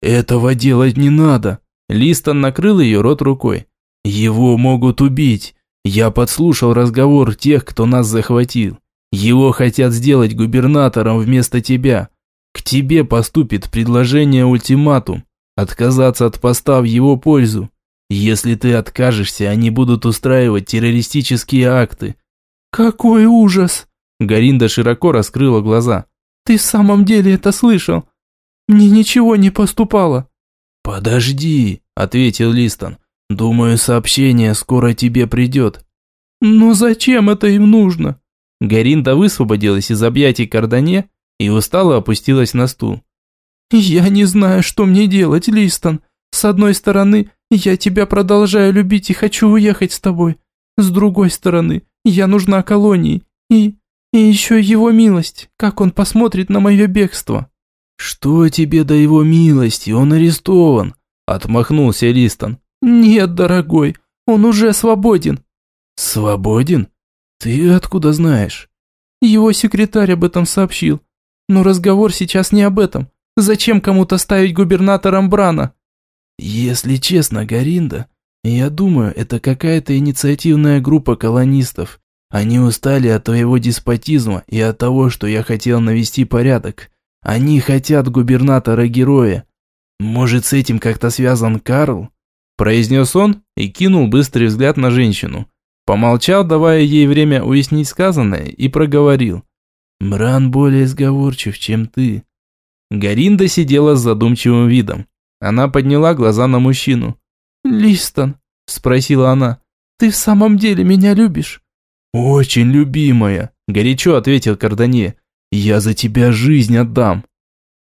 «Этого делать не надо», Листон накрыл ее рот рукой. «Его могут убить. Я подслушал разговор тех, кто нас захватил. Его хотят сделать губернатором вместо тебя. К тебе поступит предложение ультиматум. Отказаться от поста в его пользу. Если ты откажешься, они будут устраивать террористические акты. Какой ужас! Гаринда широко раскрыла глаза. Ты в самом деле это слышал? Мне ничего не поступало. Подожди, ответил Листон. Думаю, сообщение скоро тебе придет. Но зачем это им нужно? Гаринда высвободилась из объятий Кардане и устало опустилась на стул. «Я не знаю, что мне делать, Листон. С одной стороны, я тебя продолжаю любить и хочу уехать с тобой. С другой стороны, я нужна колонии. И... и еще его милость. Как он посмотрит на мое бегство?» «Что тебе до его милости? Он арестован!» Отмахнулся Листон. «Нет, дорогой, он уже свободен». «Свободен? Ты откуда знаешь?» Его секретарь об этом сообщил. Но разговор сейчас не об этом. Зачем кому-то ставить губернатором Брана? Если честно, Гаринда, я думаю, это какая-то инициативная группа колонистов. Они устали от твоего деспотизма и от того, что я хотел навести порядок. Они хотят губернатора-героя. Может, с этим как-то связан Карл? Произнес он и кинул быстрый взгляд на женщину. Помолчал, давая ей время уяснить сказанное, и проговорил. «Мран более сговорчив, чем ты». Гаринда сидела с задумчивым видом. Она подняла глаза на мужчину. «Листон», – спросила она, – «ты в самом деле меня любишь?» «Очень любимая», – горячо ответил Кардане. «Я за тебя жизнь отдам».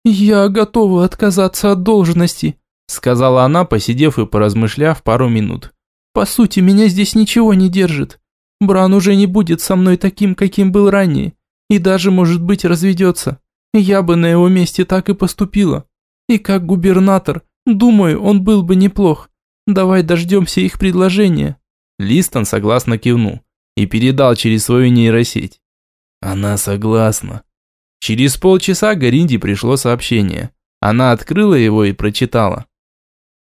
«Я готова отказаться от должности», – сказала она, посидев и поразмышляв пару минут. «По сути, меня здесь ничего не держит. Бран уже не будет со мной таким, каким был ранее, и даже, может быть, разведется. Я бы на его месте так и поступила. И как губернатор, думаю, он был бы неплох. Давай дождемся их предложения». Листон согласно кивнул и передал через свою нейросеть. Она согласна. Через полчаса Гаринди пришло сообщение. Она открыла его и прочитала.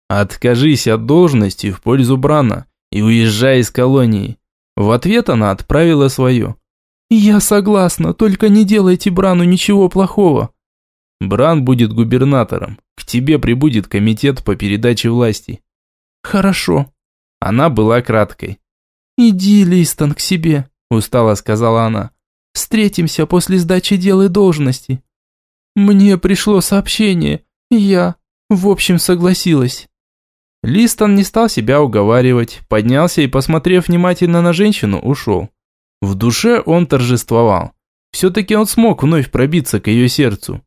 «Откажись от должности в пользу Брана и уезжай из колонии». В ответ она отправила свое. «Я согласна, только не делайте Брану ничего плохого». Бран будет губернатором. К тебе прибудет комитет по передаче власти. Хорошо. Она была краткой. Иди, Листон, к себе, устало сказала она. Встретимся после сдачи дел и должности. Мне пришло сообщение. Я, в общем, согласилась. Листон не стал себя уговаривать, поднялся и, посмотрев внимательно на женщину, ушел. В душе он торжествовал. Все-таки он смог вновь пробиться к ее сердцу.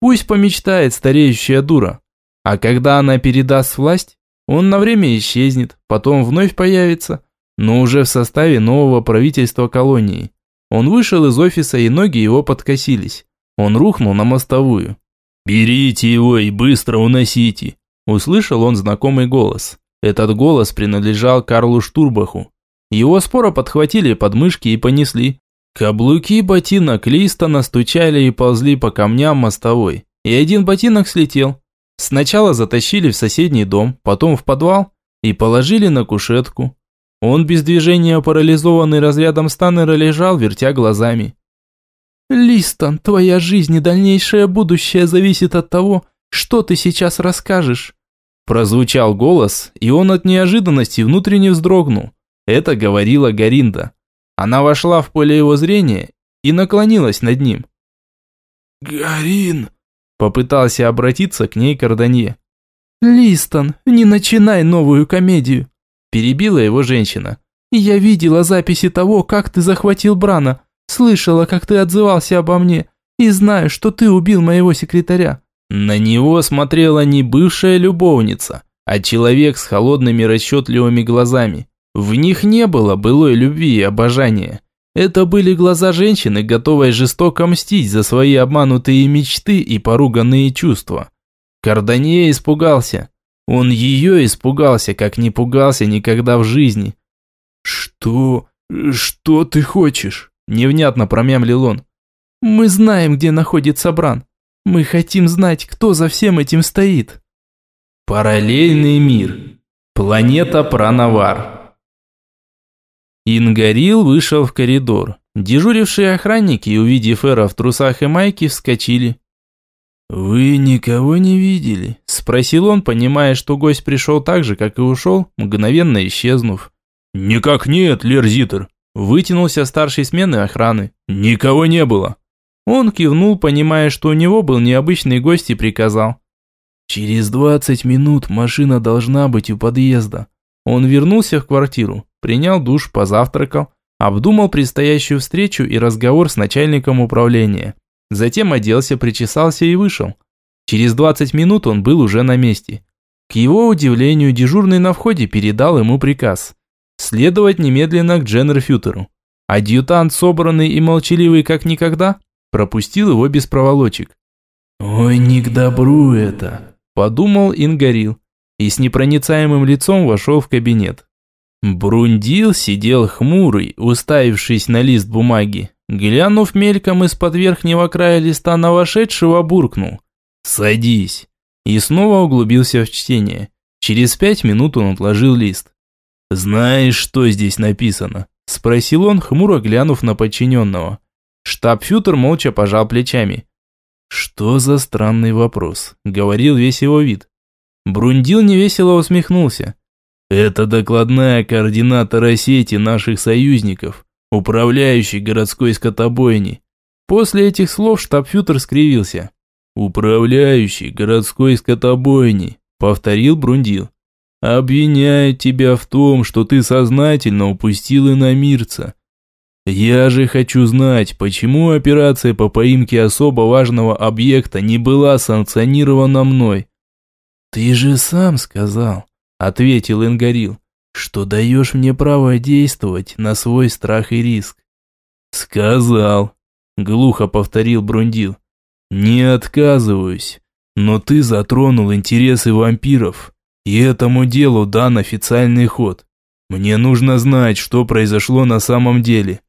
Пусть помечтает стареющая дура. А когда она передаст власть, он на время исчезнет, потом вновь появится, но уже в составе нового правительства колонии. Он вышел из офиса, и ноги его подкосились. Он рухнул на мостовую. «Берите его и быстро уносите!» Услышал он знакомый голос. Этот голос принадлежал Карлу Штурбаху. Его споро подхватили под мышки и понесли. Каблуки ботинок Листа настучали и ползли по камням мостовой. И один ботинок слетел. Сначала затащили в соседний дом, потом в подвал и положили на кушетку. Он без движения, парализованный разрядом Станнера, лежал, вертя глазами. «Листон, твоя жизнь и дальнейшее будущее зависит от того, что ты сейчас расскажешь». Прозвучал голос, и он от неожиданности внутренне вздрогнул. Это говорила Гаринда. Она вошла в поле его зрения и наклонилась над ним. «Гарин!» Попытался обратиться к ней Карданье. «Листон, не начинай новую комедию!» Перебила его женщина. «Я видела записи того, как ты захватил Брана, слышала, как ты отзывался обо мне, и знаю, что ты убил моего секретаря». На него смотрела не бывшая любовница, а человек с холодными расчетливыми глазами. В них не было былой любви и обожания. Это были глаза женщины, готовой жестоко мстить за свои обманутые мечты и поруганные чувства. Карданье испугался. Он ее испугался, как не пугался никогда в жизни. «Что... что ты хочешь?» – невнятно промямлил он. «Мы знаем, где находится Бран. Мы хотим знать, кто за всем этим стоит». Параллельный мир. Планета Пранавар. Ингарил вышел в коридор. Дежурившие охранники, увидев Эра в трусах и майке, вскочили. «Вы никого не видели?» – спросил он, понимая, что гость пришел так же, как и ушел, мгновенно исчезнув. «Никак нет, Лерзитер!» – вытянулся старший смены охраны. «Никого не было!» Он кивнул, понимая, что у него был необычный гость и приказал. «Через двадцать минут машина должна быть у подъезда». Он вернулся в квартиру принял душ, позавтракал, обдумал предстоящую встречу и разговор с начальником управления. Затем оделся, причесался и вышел. Через 20 минут он был уже на месте. К его удивлению, дежурный на входе передал ему приказ. Следовать немедленно к Дженнер Фьютеру. Адъютант, собранный и молчаливый как никогда, пропустил его без проволочек. «Ой, не к добру это», – подумал Ингарил и с непроницаемым лицом вошел в кабинет. Брундил сидел хмурый, уставившись на лист бумаги. Глянув мельком из-под верхнего края листа на вошедшего, буркнул. «Садись!» И снова углубился в чтение. Через пять минут он отложил лист. «Знаешь, что здесь написано?» Спросил он, хмуро глянув на подчиненного. Штаб-фютер молча пожал плечами. «Что за странный вопрос?» – говорил весь его вид. Брундил невесело усмехнулся. Это докладная координатора сети наших союзников, управляющий городской скотобойни. После этих слов штабфютер скривился. «Управляющий городской скотобойни», – повторил Брундил. «Обвиняют тебя в том, что ты сознательно упустил иномирца. Я же хочу знать, почему операция по поимке особо важного объекта не была санкционирована мной». «Ты же сам сказал», ответил Ингарил, что даешь мне право действовать на свой страх и риск. Сказал, глухо повторил Брундил. Не отказываюсь, но ты затронул интересы вампиров, и этому делу дан официальный ход. Мне нужно знать, что произошло на самом деле.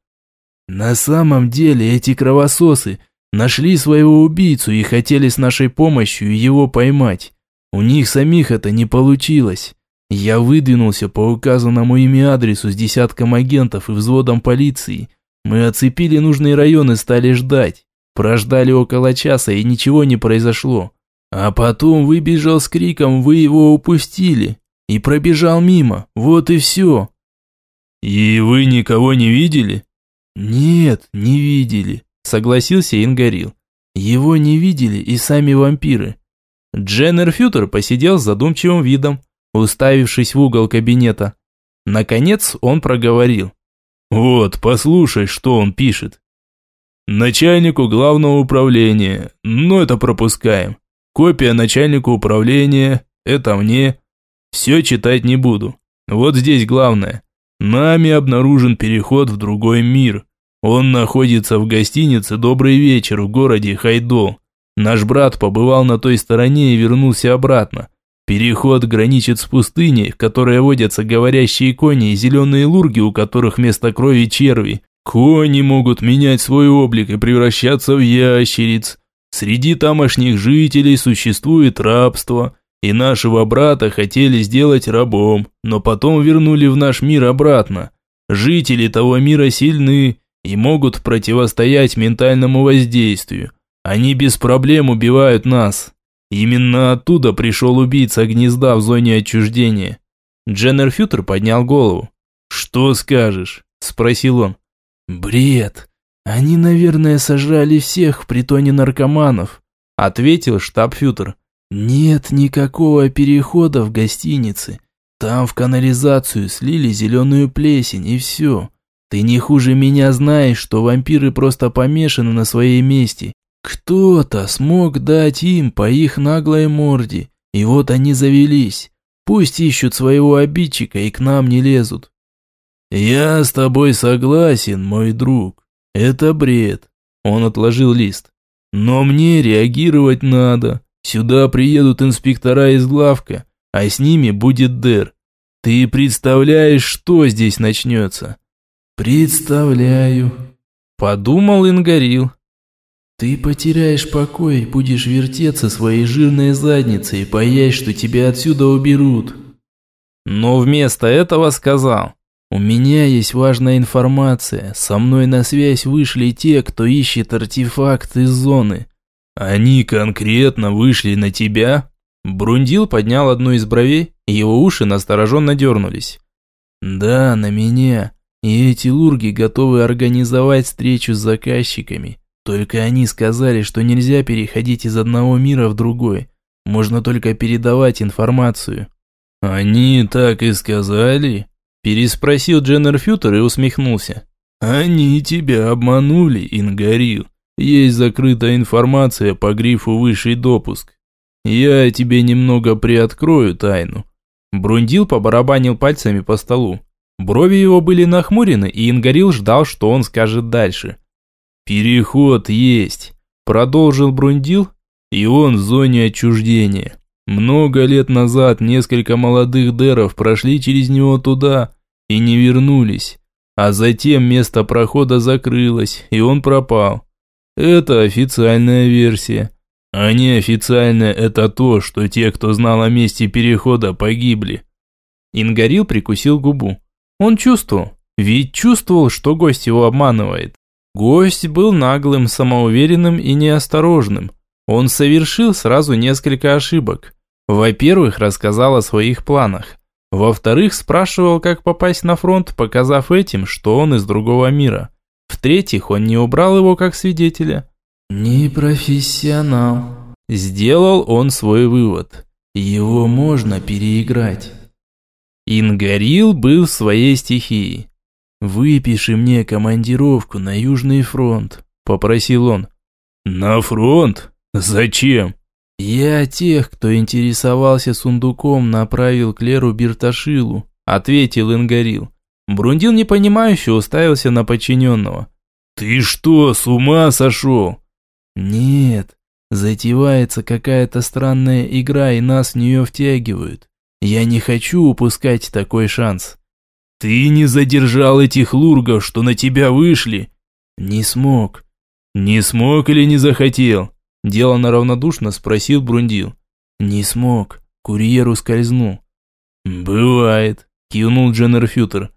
На самом деле эти кровососы нашли своего убийцу и хотели с нашей помощью его поймать. У них самих это не получилось. Я выдвинулся по указанному ими адресу с десятком агентов и взводом полиции. Мы оцепили нужные районы, стали ждать. Прождали около часа и ничего не произошло. А потом выбежал с криком «Вы его упустили!» и пробежал мимо. Вот и все. «И вы никого не видели?» «Нет, не видели», согласился Ингарил. «Его не видели и сами вампиры». Дженнер Фьютер посидел с задумчивым видом уставившись в угол кабинета. Наконец он проговорил. «Вот, послушай, что он пишет. Начальнику главного управления, ну это пропускаем. Копия начальнику управления, это мне. Все читать не буду. Вот здесь главное. Нами обнаружен переход в другой мир. Он находится в гостинице «Добрый вечер» в городе Хайдол. Наш брат побывал на той стороне и вернулся обратно. Переход граничит с пустыней, в которой водятся говорящие кони и зеленые лурги, у которых вместо крови черви. Кони могут менять свой облик и превращаться в ящериц. Среди тамошних жителей существует рабство, и нашего брата хотели сделать рабом, но потом вернули в наш мир обратно. Жители того мира сильны и могут противостоять ментальному воздействию. Они без проблем убивают нас, Именно оттуда пришел убийца гнезда в зоне отчуждения. Дженнер Фютер поднял голову. «Что скажешь?» – спросил он. «Бред. Они, наверное, сожрали всех в притоне наркоманов», – ответил штаб Фютер. «Нет никакого перехода в гостинице. Там в канализацию слили зеленую плесень и все. Ты не хуже меня знаешь, что вампиры просто помешаны на своей мести кто-то смог дать им по их наглой морде, и вот они завелись. Пусть ищут своего обидчика и к нам не лезут. Я с тобой согласен, мой друг. Это бред. Он отложил лист. Но мне реагировать надо. Сюда приедут инспектора из главка, а с ними будет Дэр. Ты представляешь, что здесь начнется? Представляю. Подумал Ингорил. Ты потеряешь покой, будешь вертеться своей жирной задницей, боясь, что тебя отсюда уберут. Но вместо этого сказал, у меня есть важная информация, со мной на связь вышли те, кто ищет артефакт из зоны. Они конкретно вышли на тебя? Брундил поднял одну из бровей, его уши настороженно дернулись. Да, на меня. И эти лурги готовы организовать встречу с заказчиками. Только они сказали, что нельзя переходить из одного мира в другой. Можно только передавать информацию. Они так и сказали? Переспросил Дженнер Фютер и усмехнулся. Они тебя обманули, Ингарил. Есть закрытая информация по грифу «Высший допуск». Я тебе немного приоткрою тайну. Брундил побарабанил пальцами по столу. Брови его были нахмурены, и Ингарил ждал, что он скажет дальше. «Переход есть», – продолжил Брундил, – «и он в зоне отчуждения. Много лет назад несколько молодых деров прошли через него туда и не вернулись, а затем место прохода закрылось, и он пропал. Это официальная версия. А неофициальная – это то, что те, кто знал о месте перехода, погибли». Ингорил прикусил губу. Он чувствовал, ведь чувствовал, что гость его обманывает. Гость был наглым, самоуверенным и неосторожным. Он совершил сразу несколько ошибок. Во-первых, рассказал о своих планах. Во-вторых, спрашивал, как попасть на фронт, показав этим, что он из другого мира. В-третьих, он не убрал его как свидетеля. «Не профессионал», – сделал он свой вывод. «Его можно переиграть». Ингорил был в своей стихии. «Выпиши мне командировку на Южный фронт», – попросил он. «На фронт? Зачем?» «Я тех, кто интересовался сундуком, направил к Леру Берташилу», – ответил Ингарил. Брундил непонимающе уставился на подчиненного. «Ты что, с ума сошел?» «Нет, затевается какая-то странная игра, и нас в нее втягивают. Я не хочу упускать такой шанс». «Ты не задержал этих лургов, что на тебя вышли?» «Не смог». «Не смог или не захотел?» Делано равнодушно спросил Брундил. «Не смог. Курьер ускользнул». «Бывает», кивнул Дженнер Фютер.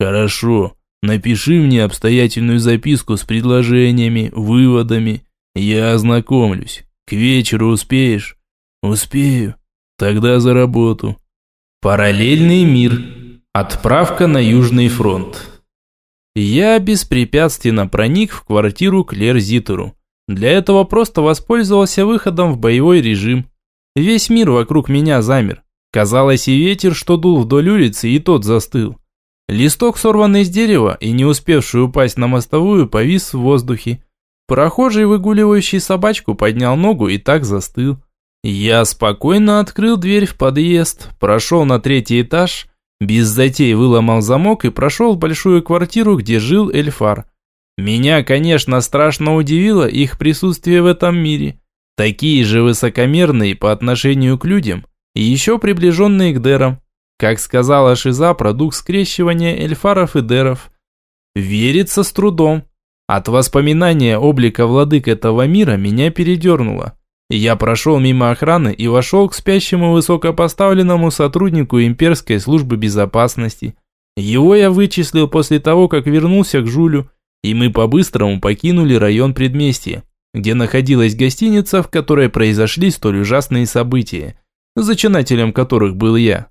«Хорошо. Напиши мне обстоятельную записку с предложениями, выводами. Я ознакомлюсь. К вечеру успеешь?» «Успею. Тогда за работу». Параллельный мир. Отправка на Южный фронт. Я беспрепятственно проник в квартиру Клер Зитеру. Для этого просто воспользовался выходом в боевой режим. Весь мир вокруг меня замер. Казалось, и ветер, что дул вдоль улицы, и тот застыл. Листок, сорванный с дерева и не успевший упасть на мостовую, повис в воздухе. Прохожий, выгуливающий собачку, поднял ногу и так застыл. Я спокойно открыл дверь в подъезд, прошел на третий этаж без затей выломал замок и прошел в большую квартиру, где жил Эльфар. Меня, конечно, страшно удивило их присутствие в этом мире. Такие же высокомерные по отношению к людям и еще приближенные к дерам. Как сказала Шиза, продукт скрещивания эльфаров и деров. Верится с трудом. От воспоминания облика владык этого мира меня передернуло. Я прошел мимо охраны и вошел к спящему высокопоставленному сотруднику имперской службы безопасности. Его я вычислил после того, как вернулся к Жулю, и мы по-быстрому покинули район предместья, где находилась гостиница, в которой произошли столь ужасные события, зачинателем которых был я.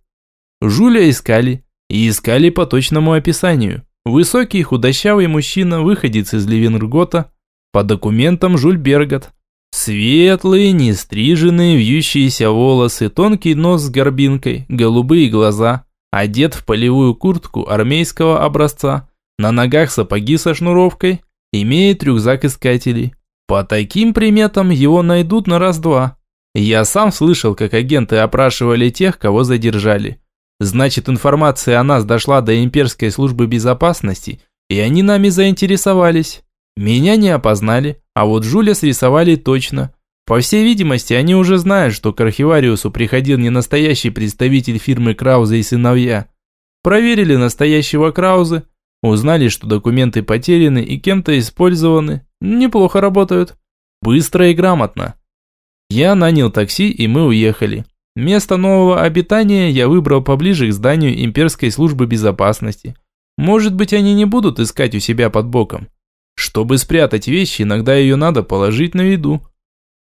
Жуля искали, и искали по точному описанию. Высокий худощавый мужчина, выходец из Левенгота, по документам Жуль Бергот, Светлые, нестриженные, вьющиеся волосы, тонкий нос с горбинкой, голубые глаза, одет в полевую куртку армейского образца, на ногах сапоги со шнуровкой, имеет рюкзак искателей. По таким приметам его найдут на раз-два. Я сам слышал, как агенты опрашивали тех, кого задержали. Значит, информация о нас дошла до имперской службы безопасности, и они нами заинтересовались. Меня не опознали, а вот Жуля срисовали точно. По всей видимости, они уже знают, что к архивариусу приходил не настоящий представитель фирмы Краузе и сыновья. Проверили настоящего Краузе, узнали, что документы потеряны и кем-то использованы. Неплохо работают. Быстро и грамотно. Я нанял такси, и мы уехали. Место нового обитания я выбрал поближе к зданию имперской службы безопасности. Может быть, они не будут искать у себя под боком. Чтобы спрятать вещи, иногда ее надо положить на виду.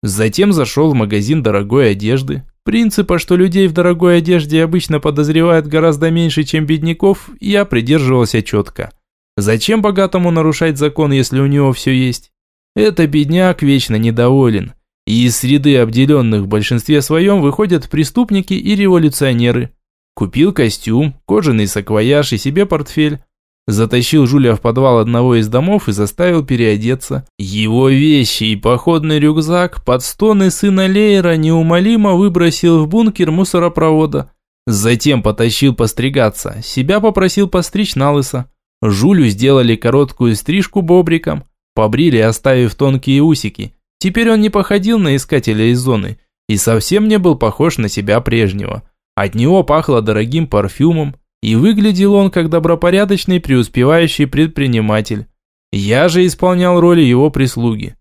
Затем зашел в магазин дорогой одежды. Принципа, что людей в дорогой одежде обычно подозревают гораздо меньше, чем бедняков, я придерживался четко. Зачем богатому нарушать закон, если у него все есть? Это бедняк вечно недоволен. И из среды обделенных в большинстве своем выходят преступники и революционеры. Купил костюм, кожаный саквояж и себе портфель. Затащил Жуля в подвал одного из домов и заставил переодеться. Его вещи и походный рюкзак под стоны сына Лейера неумолимо выбросил в бункер мусоропровода. Затем потащил постригаться, себя попросил постричь на лысо. Жулю сделали короткую стрижку бобриком, побрили, оставив тонкие усики. Теперь он не походил на искателя из зоны и совсем не был похож на себя прежнего. От него пахло дорогим парфюмом, и выглядел он как добропорядочный преуспевающий предприниматель. Я же исполнял роли его прислуги,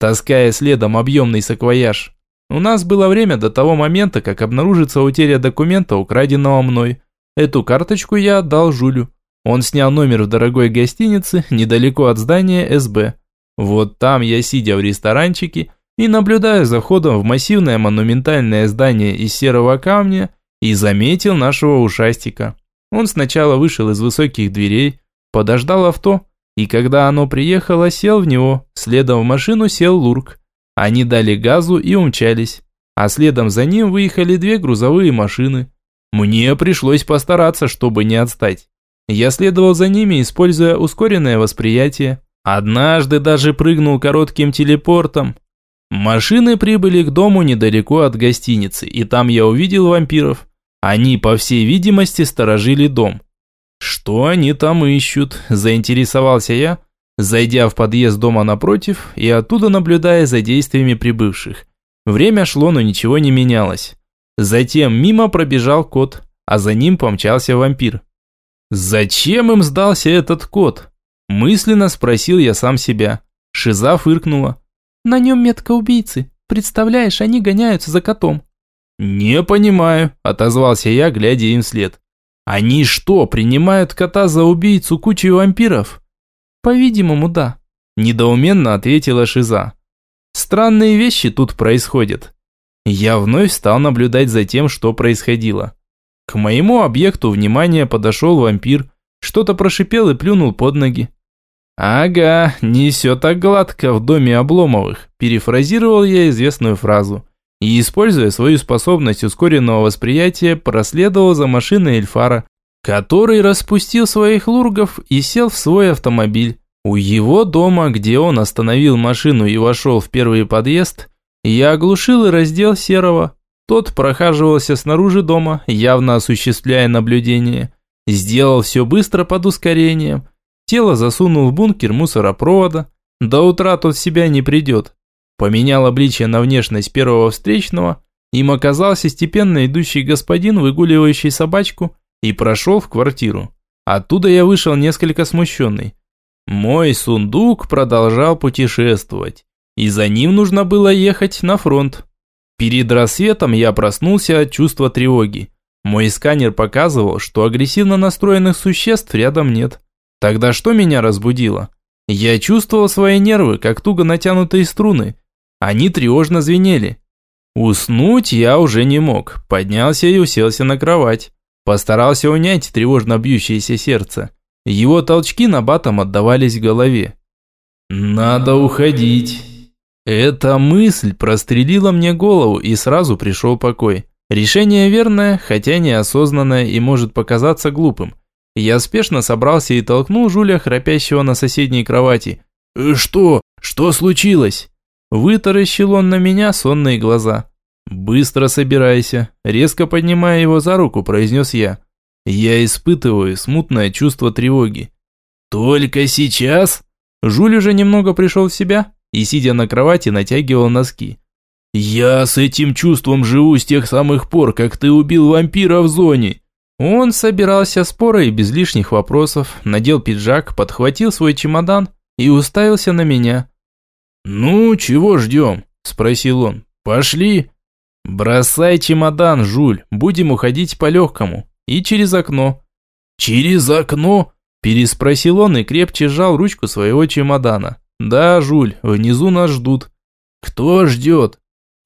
таская следом объемный саквояж. У нас было время до того момента, как обнаружится утеря документа, украденного мной. Эту карточку я отдал Жулю. Он снял номер в дорогой гостинице, недалеко от здания СБ. Вот там я, сидя в ресторанчике и наблюдая за входом в массивное монументальное здание из серого камня, и заметил нашего ушастика. Он сначала вышел из высоких дверей, подождал авто, и когда оно приехало, сел в него, следом в машину сел Лурк. Они дали газу и умчались, а следом за ним выехали две грузовые машины. Мне пришлось постараться, чтобы не отстать. Я следовал за ними, используя ускоренное восприятие. Однажды даже прыгнул коротким телепортом. Машины прибыли к дому недалеко от гостиницы, и там я увидел вампиров. Они, по всей видимости, сторожили дом. Что они там ищут, заинтересовался я, зайдя в подъезд дома напротив и оттуда наблюдая за действиями прибывших. Время шло, но ничего не менялось. Затем мимо пробежал кот, а за ним помчался вампир. Зачем им сдался этот кот? Мысленно спросил я сам себя. Шиза фыркнула. На нем метка убийцы. Представляешь, они гоняются за котом. «Не понимаю», – отозвался я, глядя им вслед. «Они что, принимают кота за убийцу кучи вампиров?» «По-видимому, да», – недоуменно ответила Шиза. «Странные вещи тут происходят». Я вновь стал наблюдать за тем, что происходило. К моему объекту внимания подошел вампир, что-то прошипел и плюнул под ноги. «Ага, не все так гладко в доме Обломовых», – перефразировал я известную фразу и, используя свою способность ускоренного восприятия, проследовал за машиной Эльфара, который распустил своих лургов и сел в свой автомобиль. У его дома, где он остановил машину и вошел в первый подъезд, я оглушил и раздел Серого. Тот прохаживался снаружи дома, явно осуществляя наблюдение. Сделал все быстро под ускорением. Тело засунул в бункер мусоропровода. До утра тот себя не придет. Поменял обличие на внешность первого встречного. Им оказался степенно идущий господин, выгуливающий собачку, и прошел в квартиру. Оттуда я вышел несколько смущенный. Мой сундук продолжал путешествовать, и за ним нужно было ехать на фронт. Перед рассветом я проснулся от чувства тревоги. Мой сканер показывал, что агрессивно настроенных существ рядом нет. Тогда что меня разбудило? Я чувствовал свои нервы, как туго натянутые струны. Они тревожно звенели. Уснуть я уже не мог. Поднялся и уселся на кровать. Постарался унять тревожно бьющееся сердце. Его толчки на батом отдавались в голове. «Надо уходить». Эта мысль прострелила мне голову и сразу пришел покой. Решение верное, хотя неосознанное и может показаться глупым. Я спешно собрался и толкнул Жуля, храпящего на соседней кровати. «Э, «Что? Что случилось?» Вытаращил он на меня сонные глаза. «Быстро собирайся», – резко поднимая его за руку, произнес я. Я испытываю смутное чувство тревоги. «Только сейчас?» Жуль уже немного пришел в себя и, сидя на кровати, натягивал носки. «Я с этим чувством живу с тех самых пор, как ты убил вампира в зоне». Он собирался споро и без лишних вопросов, надел пиджак, подхватил свой чемодан и уставился на меня. «Ну, чего ждем?» – спросил он. «Пошли». «Бросай чемодан, Жуль, будем уходить по-легкому. И через окно». «Через окно?» – переспросил он и крепче сжал ручку своего чемодана. «Да, Жуль, внизу нас ждут». «Кто ждет?»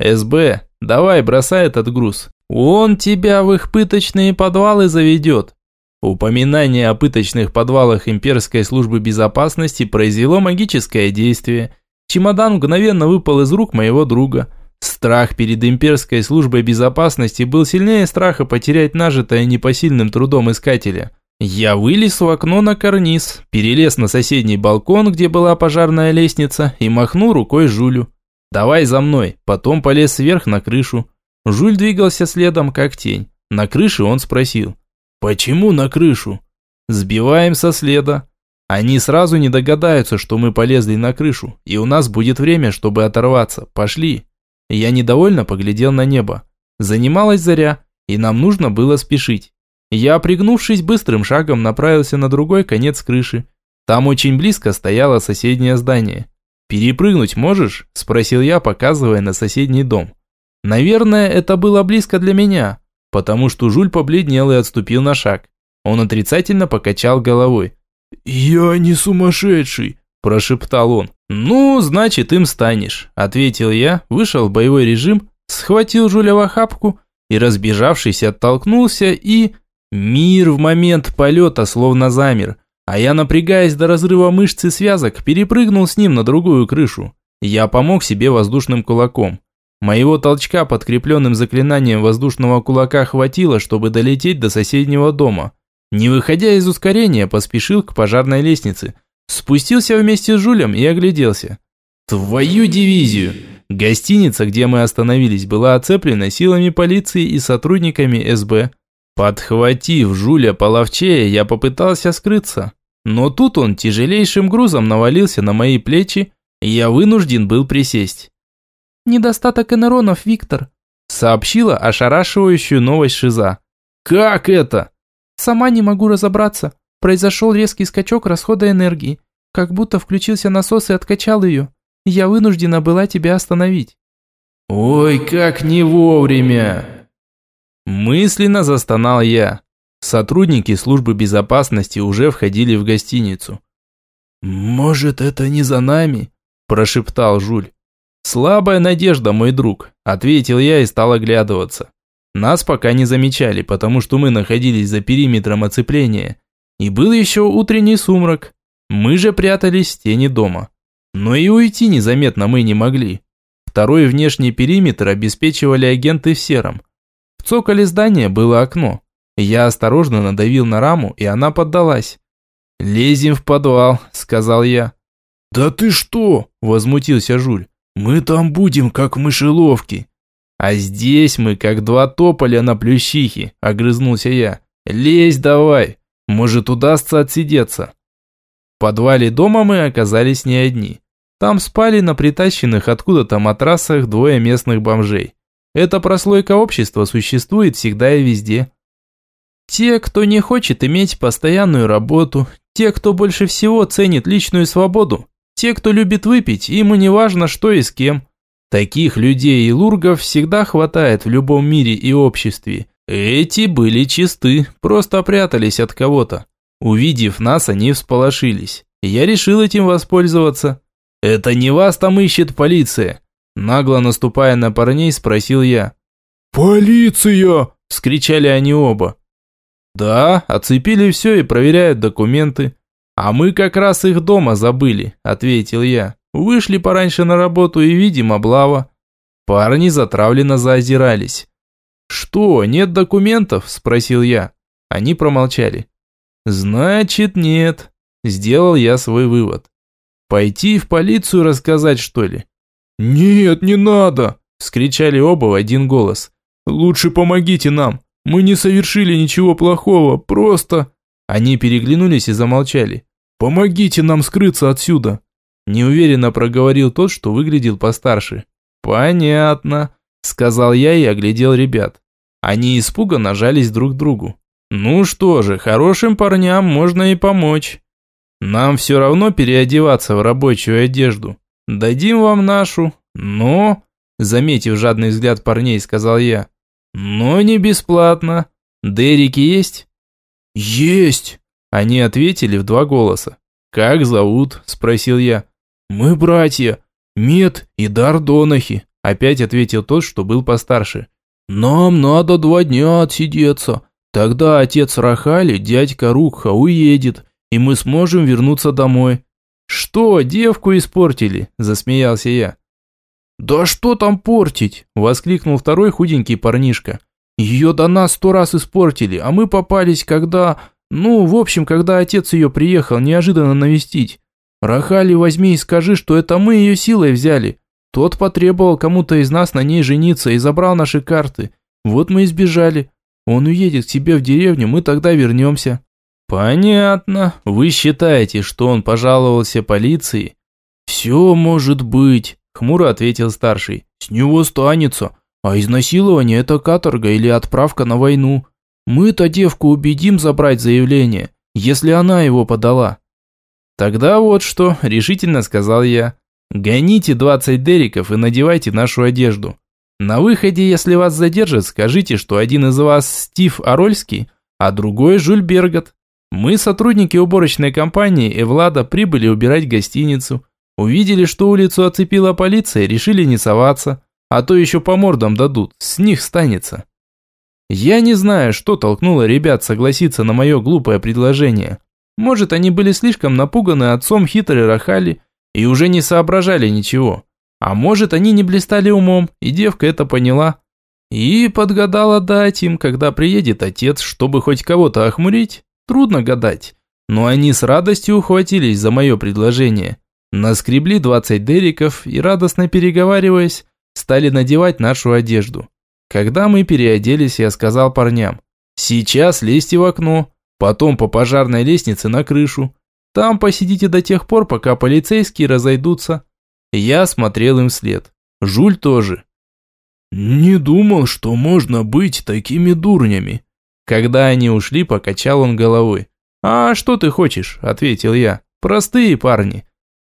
«СБ, давай бросай этот груз. Он тебя в их пыточные подвалы заведет». Упоминание о пыточных подвалах имперской службы безопасности произвело магическое действие. Чемодан мгновенно выпал из рук моего друга – Страх перед имперской службой безопасности был сильнее страха потерять нажитое непосильным трудом искателя. Я вылез в окно на карниз, перелез на соседний балкон, где была пожарная лестница, и махнул рукой Жулю. «Давай за мной», потом полез вверх на крышу. Жуль двигался следом, как тень. На крыше он спросил. «Почему на крышу?» «Сбиваем со следа. Они сразу не догадаются, что мы полезли на крышу, и у нас будет время, чтобы оторваться. Пошли». Я недовольно поглядел на небо. Занималась заря, и нам нужно было спешить. Я, пригнувшись быстрым шагом, направился на другой конец крыши. Там очень близко стояло соседнее здание. «Перепрыгнуть можешь?» – спросил я, показывая на соседний дом. Наверное, это было близко для меня, потому что Жуль побледнел и отступил на шаг. Он отрицательно покачал головой. «Я не сумасшедший», – прошептал он. «Ну, значит, им станешь», – ответил я, вышел в боевой режим, схватил Жуля в охапку и, разбежавшись, оттолкнулся и... Мир в момент полета словно замер, а я, напрягаясь до разрыва мышц и связок, перепрыгнул с ним на другую крышу. Я помог себе воздушным кулаком. Моего толчка, подкрепленным заклинанием воздушного кулака, хватило, чтобы долететь до соседнего дома. Не выходя из ускорения, поспешил к пожарной лестнице – Спустился вместе с Жулем и огляделся. Твою дивизию! Гостиница, где мы остановились, была оцеплена силами полиции и сотрудниками СБ. Подхватив Жуля половчее, я попытался скрыться. Но тут он тяжелейшим грузом навалился на мои плечи, и я вынужден был присесть. «Недостаток энеронов, Виктор», сообщила ошарашивающую новость Шиза. «Как это?» «Сама не могу разобраться. Произошел резкий скачок расхода энергии, как будто включился насос и откачал ее. Я вынуждена была тебя остановить». «Ой, как не вовремя!» Мысленно застонал я. Сотрудники службы безопасности уже входили в гостиницу. «Может, это не за нами?» – прошептал Жуль. «Слабая надежда, мой друг», – ответил я и стал оглядываться. Нас пока не замечали, потому что мы находились за периметром оцепления и был еще утренний сумрак. Мы же прятались в тени дома. Но и уйти незаметно мы не могли. Второй внешний периметр обеспечивали агенты в сером. В цоколе здания было окно. Я осторожно надавил на раму, и она поддалась. «Лезем в подвал», – сказал я. «Да ты что?» – возмутился Жуль. «Мы там будем, как мышеловки». «А здесь мы, как два тополя на плющихе», – огрызнулся я. «Лезь давай». Может, удастся отсидеться. подвале дома мы оказались не одни. Там спали на притащенных откуда-то матрасах двое местных бомжей. Эта прослойка общества существует всегда и везде. Те, кто не хочет иметь постоянную работу, те, кто больше всего ценит личную свободу, те, кто любит выпить, ему не важно, что и с кем. Таких людей и лургов всегда хватает в любом мире и обществе. Эти были чисты, просто прятались от кого-то. Увидев нас, они всполошились. Я решил этим воспользоваться. «Это не вас там ищет полиция?» Нагло наступая на парней, спросил я. «Полиция!» – вскричали они оба. «Да, оцепили все и проверяют документы. А мы как раз их дома забыли», – ответил я. «Вышли пораньше на работу и видим облава». Парни затравленно заозирались. «Что, нет документов?» – спросил я. Они промолчали. «Значит, нет», – сделал я свой вывод. «Пойти в полицию рассказать, что ли?» «Нет, не надо!» – вскричали оба в один голос. «Лучше помогите нам. Мы не совершили ничего плохого, просто...» Они переглянулись и замолчали. «Помогите нам скрыться отсюда!» Неуверенно проговорил тот, что выглядел постарше. «Понятно», – сказал я и оглядел ребят. Они испуганно жались друг к другу. «Ну что же, хорошим парням можно и помочь. Нам все равно переодеваться в рабочую одежду. Дадим вам нашу, но...» Заметив жадный взгляд парней, сказал я. «Но не бесплатно. Дерики есть?» «Есть!» Они ответили в два голоса. «Как зовут?» – спросил я. «Мы братья, Мед и Дар Донахи», – опять ответил тот, что был постарше. «Нам надо два дня отсидеться. Тогда отец Рахали, дядька Рукха, уедет, и мы сможем вернуться домой». «Что, девку испортили?» – засмеялся я. «Да что там портить?» – воскликнул второй худенький парнишка. «Ее до нас сто раз испортили, а мы попались, когда... Ну, в общем, когда отец ее приехал неожиданно навестить. Рахали, возьми и скажи, что это мы ее силой взяли. Тот потребовал кому-то из нас на ней жениться и забрал наши карты. Вот мы и сбежали. Он уедет к тебе в деревню, мы тогда вернемся». «Понятно. Вы считаете, что он пожаловался полиции?» «Все может быть», – хмуро ответил старший. «С него станется. А изнасилование – это каторга или отправка на войну. Мы-то девку убедим забрать заявление, если она его подала». «Тогда вот что», – решительно сказал я. «Гоните 20 дериков и надевайте нашу одежду. На выходе, если вас задержат, скажите, что один из вас Стив Арольский, а другой Жюль Бергот. Мы, сотрудники уборочной компании Эвлада, прибыли убирать гостиницу. Увидели, что улицу оцепила полиция, решили не соваться, а то еще по мордам дадут, с них станется. Я не знаю, что толкнуло ребят согласиться на мое глупое предложение. Может, они были слишком напуганы отцом хитрой Рахали и уже не соображали ничего. А может, они не блистали умом, и девка это поняла. И подгадала дать им, когда приедет отец, чтобы хоть кого-то охмурить. Трудно гадать, но они с радостью ухватились за мое предложение. Наскребли 20 дериков и, радостно переговариваясь, стали надевать нашу одежду. Когда мы переоделись, я сказал парням, «Сейчас лезьте в окно, потом по пожарной лестнице на крышу. Там посидите до тех пор, пока полицейские разойдутся». Я смотрел им вслед. Жуль тоже. «Не думал, что можно быть такими дурнями», когда они ушли, покачал он головой. «А что ты хочешь?» – ответил я. «Простые парни».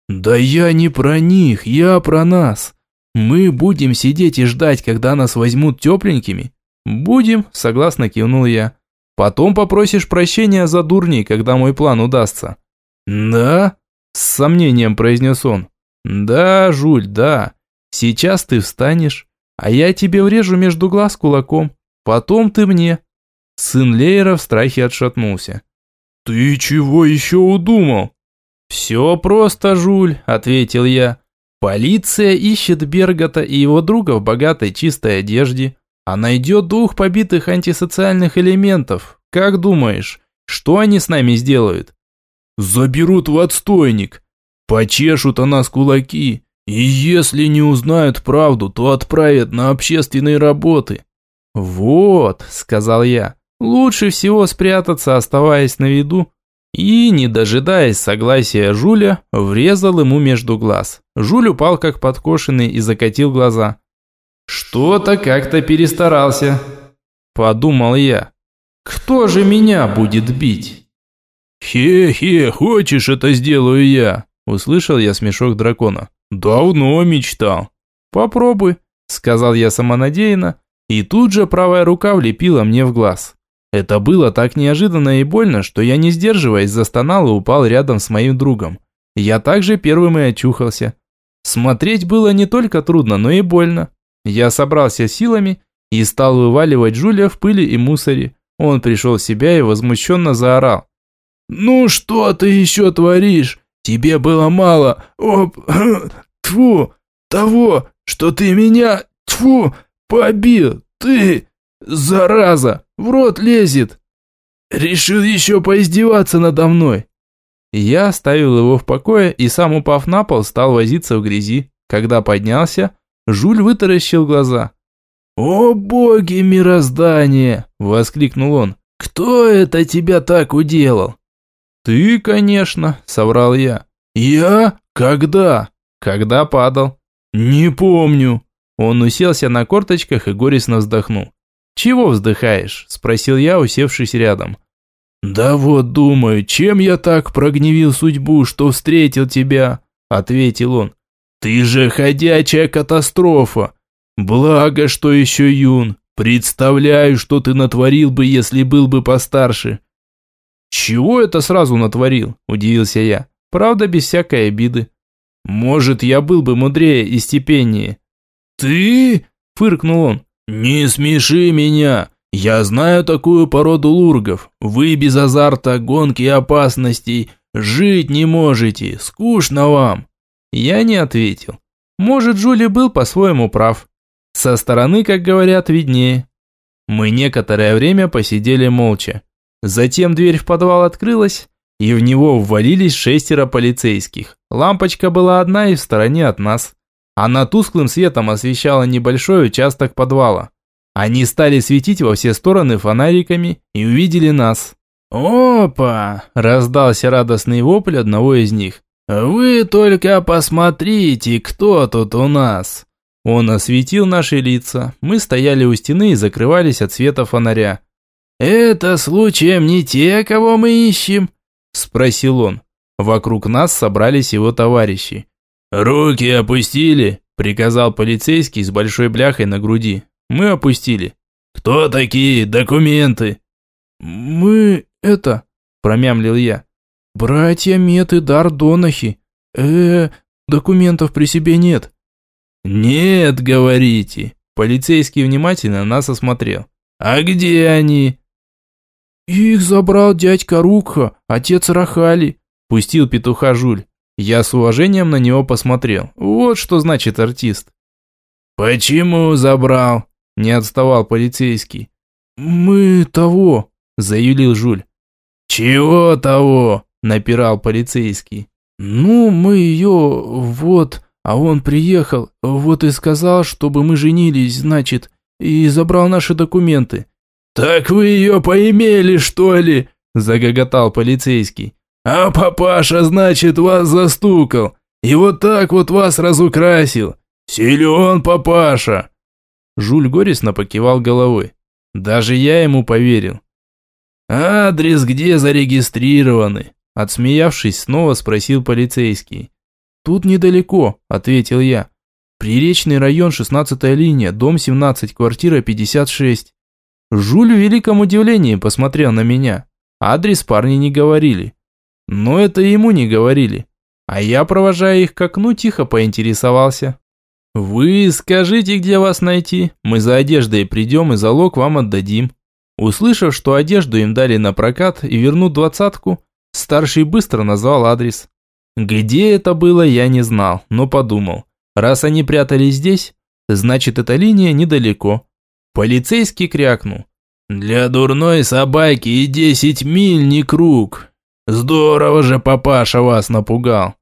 «Да я не про них, я про нас. Мы будем сидеть и ждать, когда нас возьмут тепленькими?» «Будем», – согласно кивнул я. «Потом попросишь прощения за дурней, когда мой план удастся». «Да?» – с сомнением произнес он. «Да, Жуль, да. Сейчас ты встанешь, а я тебе врежу между глаз кулаком. Потом ты мне, Сын Лейера в страхе отшатнулся. «Ты чего еще удумал?» «Все просто, Жуль», – ответил я. «Полиция ищет Бергота и его друга в богатой чистой одежде, а найдет двух побитых антисоциальных элементов. Как думаешь, что они с нами сделают?» «Заберут в отстойник, почешут о нас кулаки, и если не узнают правду, то отправят на общественные работы». «Вот», – сказал я, Лучше всего спрятаться, оставаясь на виду. И, не дожидаясь согласия Жуля, врезал ему между глаз. Жуль упал как подкошенный и закатил глаза. «Что-то как-то перестарался», – подумал я. «Кто же меня будет бить?» «Хе-хе, хочешь, это сделаю я?» – услышал я смешок дракона. «Давно мечтал». «Попробуй», – сказал я самонадеянно, и тут же правая рука влепила мне в глаз. Это было так неожиданно и больно, что я не сдерживаясь застонал и упал рядом с моим другом. Я также первым и очухался. Смотреть было не только трудно, но и больно. Я собрался силами и стал вываливать Жуля в пыли и мусоре. Он пришел в себя и возмущенно заорал. «Ну что ты еще творишь? Тебе было мало, оп, тьфу, того, что ты меня, тьфу, побил, ты, зараза, в рот лезет. Решил еще поиздеваться надо мной. Я оставил его в покое и сам упав на пол, стал возиться в грязи. Когда поднялся, Жуль вытаращил глаза. «О боги мироздания!» – воскликнул он. «Кто это тебя так уделал?» «Ты, конечно», – соврал я. «Я? Когда?» «Когда падал». «Не помню». Он уселся на корточках и горестно вздохнул. «Чего вздыхаешь?» – спросил я, усевшись рядом. «Да вот думаю, чем я так прогневил судьбу, что встретил тебя?» – ответил он. «Ты же ходячая катастрофа! Благо, что еще юн. Представляю, что ты натворил бы, если был бы постарше». «Чего это сразу натворил?» – удивился я. «Правда, без всякой обиды. Может, я был бы мудрее и степеннее». «Ты?» – фыркнул он. «Не смеши меня! Я знаю такую породу лургов. Вы без азарта, гонки и опасностей жить не можете, скучно вам!» Я не ответил. Может, Джули был по-своему прав. Со стороны, как говорят, виднее. Мы некоторое время посидели молча. Затем дверь в подвал открылась, и в него ввалились шестеро полицейских. Лампочка была одна и в стороне от нас. Она тусклым светом освещала небольшой участок подвала. Они стали светить во все стороны фонариками и увидели нас. «Опа!» – раздался радостный вопль одного из них. «Вы только посмотрите, кто тут у нас!» Он осветил наши лица. Мы стояли у стены и закрывались от света фонаря. «Это случаем не те, кого мы ищем?» – спросил он. Вокруг нас собрались его товарищи. «Руки опустили!» – приказал полицейский с большой бляхой на груди. Мы опустили. «Кто такие? Документы?» «Мы... это...» – промямлил я. «Братья Мет и Дар Донахи. э документов при себе нет». «Нет, говорите». Полицейский внимательно нас осмотрел. «А где они?» «Их забрал дядька Рукха, отец Рахали», – пустил петуха Жуль. Я с уважением на него посмотрел. Вот что значит артист. «Почему забрал?» – не отставал полицейский. «Мы того», – заюлил Жуль. «Чего того?» – напирал полицейский. «Ну, мы ее... вот... А он приехал, вот и сказал, чтобы мы женились, значит, и забрал наши документы». «Так вы ее поимели, что ли?» – загоготал полицейский. А папаша, значит, вас застукал. И вот так вот вас разукрасил. Силен папаша. Жуль горестно покивал головой. Даже я ему поверил. «Адрес где зарегистрированы?» Отсмеявшись, снова спросил полицейский. «Тут недалеко», – ответил я. «Приречный район, 16-я линия, дом 17, квартира 56». Жуль в великом удивлении посмотрел на меня. Адрес парни не говорили. Но это ему не говорили. А я, провожая их к окну, тихо поинтересовался. «Вы скажите, где вас найти? Мы за одеждой придем и залог вам отдадим». Услышав, что одежду им дали на прокат и вернут двадцатку, старший быстро назвал адрес. Где это было, я не знал, но подумал. Раз они прятались здесь, значит эта линия недалеко. Полицейский крякнул. «Для дурной собаки и десять миль не круг. Здорово же папаша вас напугал.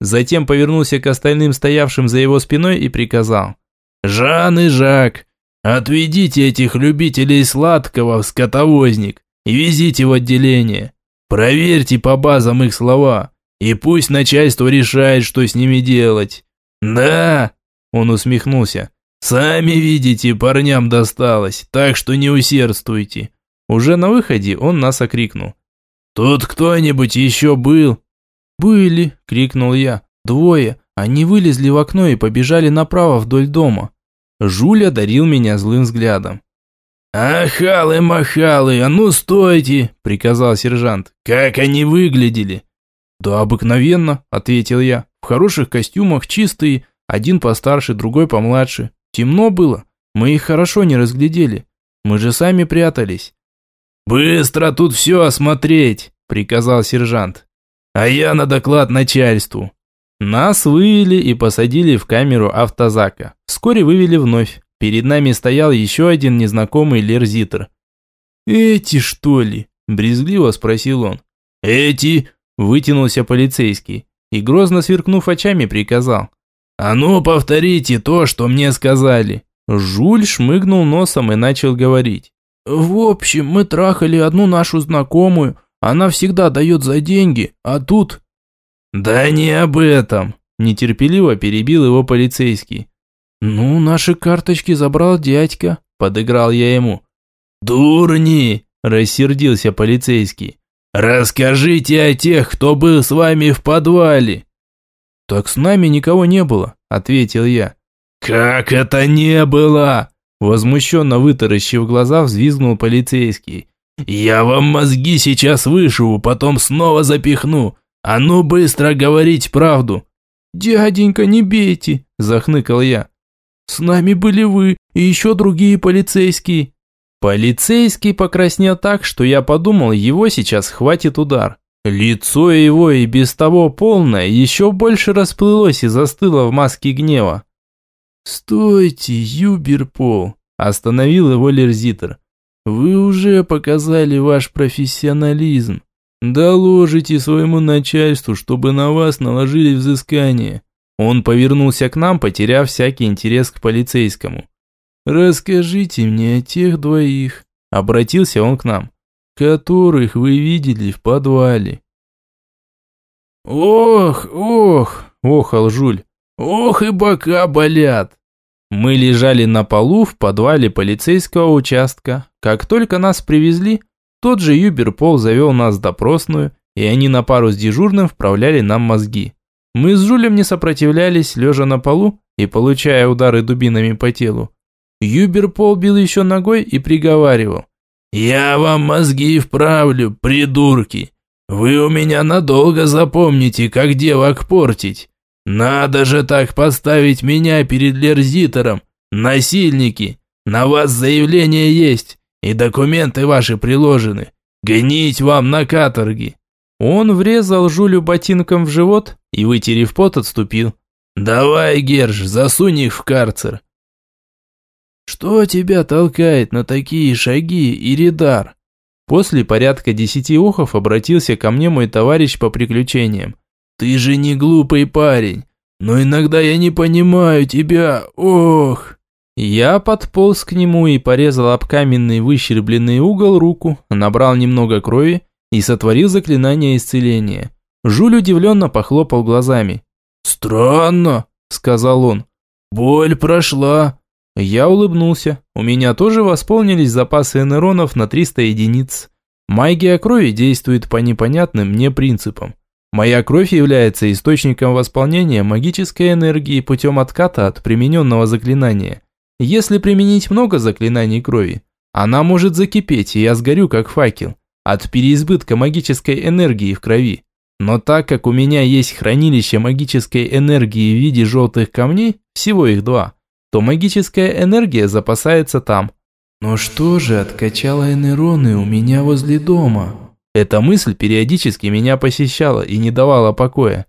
Затем повернулся к остальным стоявшим за его спиной и приказал. «Жан и Жак, отведите этих любителей сладкого в скотовозник и везите в отделение. Проверьте по базам их слова, и пусть начальство решает, что с ними делать. Да, он усмехнулся. Сами видите, парням досталось, так что не усердствуйте. Уже на выходе он нас окрикнул. «Тут кто-нибудь еще был?» «Были!» – крикнул я. «Двое. Они вылезли в окно и побежали направо вдоль дома». Жуля дарил меня злым взглядом. «Ахалы-махалы, а ну стойте!» – приказал сержант. «Как они выглядели?» «Да обыкновенно», – ответил я. «В хороших костюмах, чистые, один постарше, другой помладше. Темно было, мы их хорошо не разглядели. Мы же сами прятались». «Быстро тут все осмотреть!» – приказал сержант. «А я на доклад начальству». Нас вывели и посадили в камеру автозака. Вскоре вывели вновь. Перед нами стоял еще один незнакомый лерзитер. «Эти, что ли?» – брезгливо спросил он. «Эти?» – вытянулся полицейский и, грозно сверкнув очами, приказал. «А ну, повторите то, что мне сказали». Жуль шмыгнул носом и начал говорить. В общем, мы трахали одну нашу знакомую, она всегда дает за деньги, а тут... Да не об этом, нетерпеливо перебил его полицейский. Ну, наши карточки забрал дядька, подыграл я ему. Дурни, рассердился полицейский. Расскажите о тех, кто был с вами в подвале. Так с нами никого не было, ответил я. Как это не было? Возмущенно вытаращив глаза, взвизгнул полицейский. «Я вам мозги сейчас вышиву, потом снова запихну. А ну быстро говорить правду!» «Дяденька, не бейте!» – захныкал я. «С нами были вы и еще другие полицейские». Полицейский покраснел так, что я подумал, его сейчас хватит удар. Лицо его и без того полное еще больше расплылось и застыло в маске гнева. «Стойте, Юберпол!» – остановил его Лерзитер. «Вы уже показали ваш профессионализм. Доложите своему начальству, чтобы на вас наложили взыскание». Он повернулся к нам, потеряв всякий интерес к полицейскому. «Расскажите мне о тех двоих», – обратился он к нам, – «которых вы видели в подвале». «Ох, ох!» – охал Жуль. Ох и бока болят. Мы лежали на полу в подвале полицейского участка. Как только нас привезли, тот же Юберпол завел нас в допросную, и они на пару с дежурным вправляли нам мозги. Мы с Жулем не сопротивлялись, лежа на полу и получая удары дубинами по телу. Юберпол бил еще ногой и приговаривал. «Я вам мозги вправлю, придурки! Вы у меня надолго запомните, как девок портить!» «Надо же так поставить меня перед Лерзитором! Насильники! На вас заявление есть, и документы ваши приложены. Гнить вам на каторге!» Он врезал Жулю ботинком в живот и, вытерев пот, отступил. «Давай, Герж, засунь их в карцер!» «Что тебя толкает на такие шаги, Иридар?» После порядка десяти ухов обратился ко мне мой товарищ по приключениям. Ты же не глупый парень, но иногда я не понимаю тебя, ох!» Я подполз к нему и порезал об каменный выщербленный угол руку, набрал немного крови и сотворил заклинание исцеления. Жуль удивленно похлопал глазами. «Странно», — сказал он. «Боль прошла». Я улыбнулся. У меня тоже восполнились запасы нейронов на 300 единиц. Магия крови действует по непонятным мне принципам. Моя кровь является источником восполнения магической энергии путем отката от примененного заклинания. Если применить много заклинаний крови, она может закипеть, и я сгорю как факел от переизбытка магической энергии в крови. Но так как у меня есть хранилище магической энергии в виде желтых камней, всего их два, то магическая энергия запасается там. Но что же откачало нейроны у меня возле дома? Эта мысль периодически меня посещала и не давала покоя.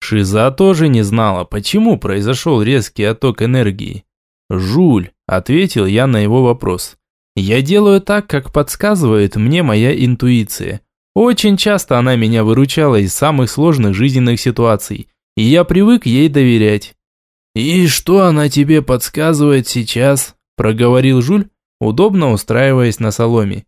Шиза тоже не знала, почему произошел резкий отток энергии. «Жуль», – ответил я на его вопрос. «Я делаю так, как подсказывает мне моя интуиция. Очень часто она меня выручала из самых сложных жизненных ситуаций, и я привык ей доверять». «И что она тебе подсказывает сейчас?» – проговорил Жуль, удобно устраиваясь на соломе.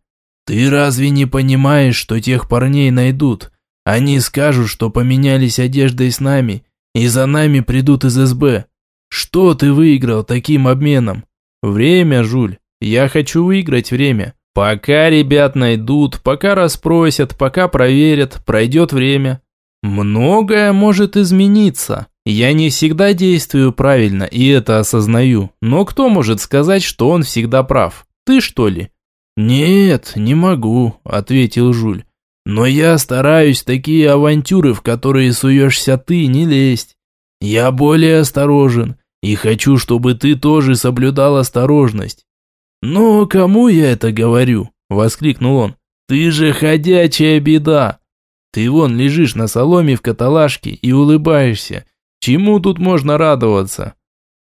Ты разве не понимаешь, что тех парней найдут? Они скажут, что поменялись одеждой с нами, и за нами придут из СБ. Что ты выиграл таким обменом? Время, Жуль. Я хочу выиграть время. Пока ребят найдут, пока расспросят, пока проверят, пройдет время. Многое может измениться. Я не всегда действую правильно и это осознаю. Но кто может сказать, что он всегда прав? Ты что ли? Нет, не могу, ответил Жуль. Но я стараюсь такие авантюры, в которые суешься ты, не лезть. Я более осторожен и хочу, чтобы ты тоже соблюдал осторожность. «Но кому я это говорю?» – воскликнул он. «Ты же ходячая беда! Ты вон лежишь на соломе в каталажке и улыбаешься. Чему тут можно радоваться?»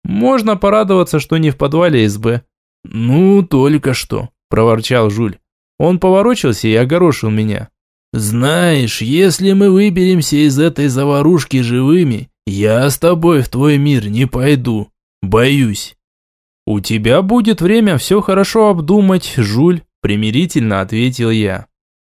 «Можно порадоваться, что не в подвале СБ». «Ну, только что», – проворчал Жуль. Он поворочился и огорошил меня. «Знаешь, если мы выберемся из этой заварушки живыми, я с тобой в твой мир не пойду. Боюсь». «У тебя будет время все хорошо обдумать, Жуль», – примирительно ответил я.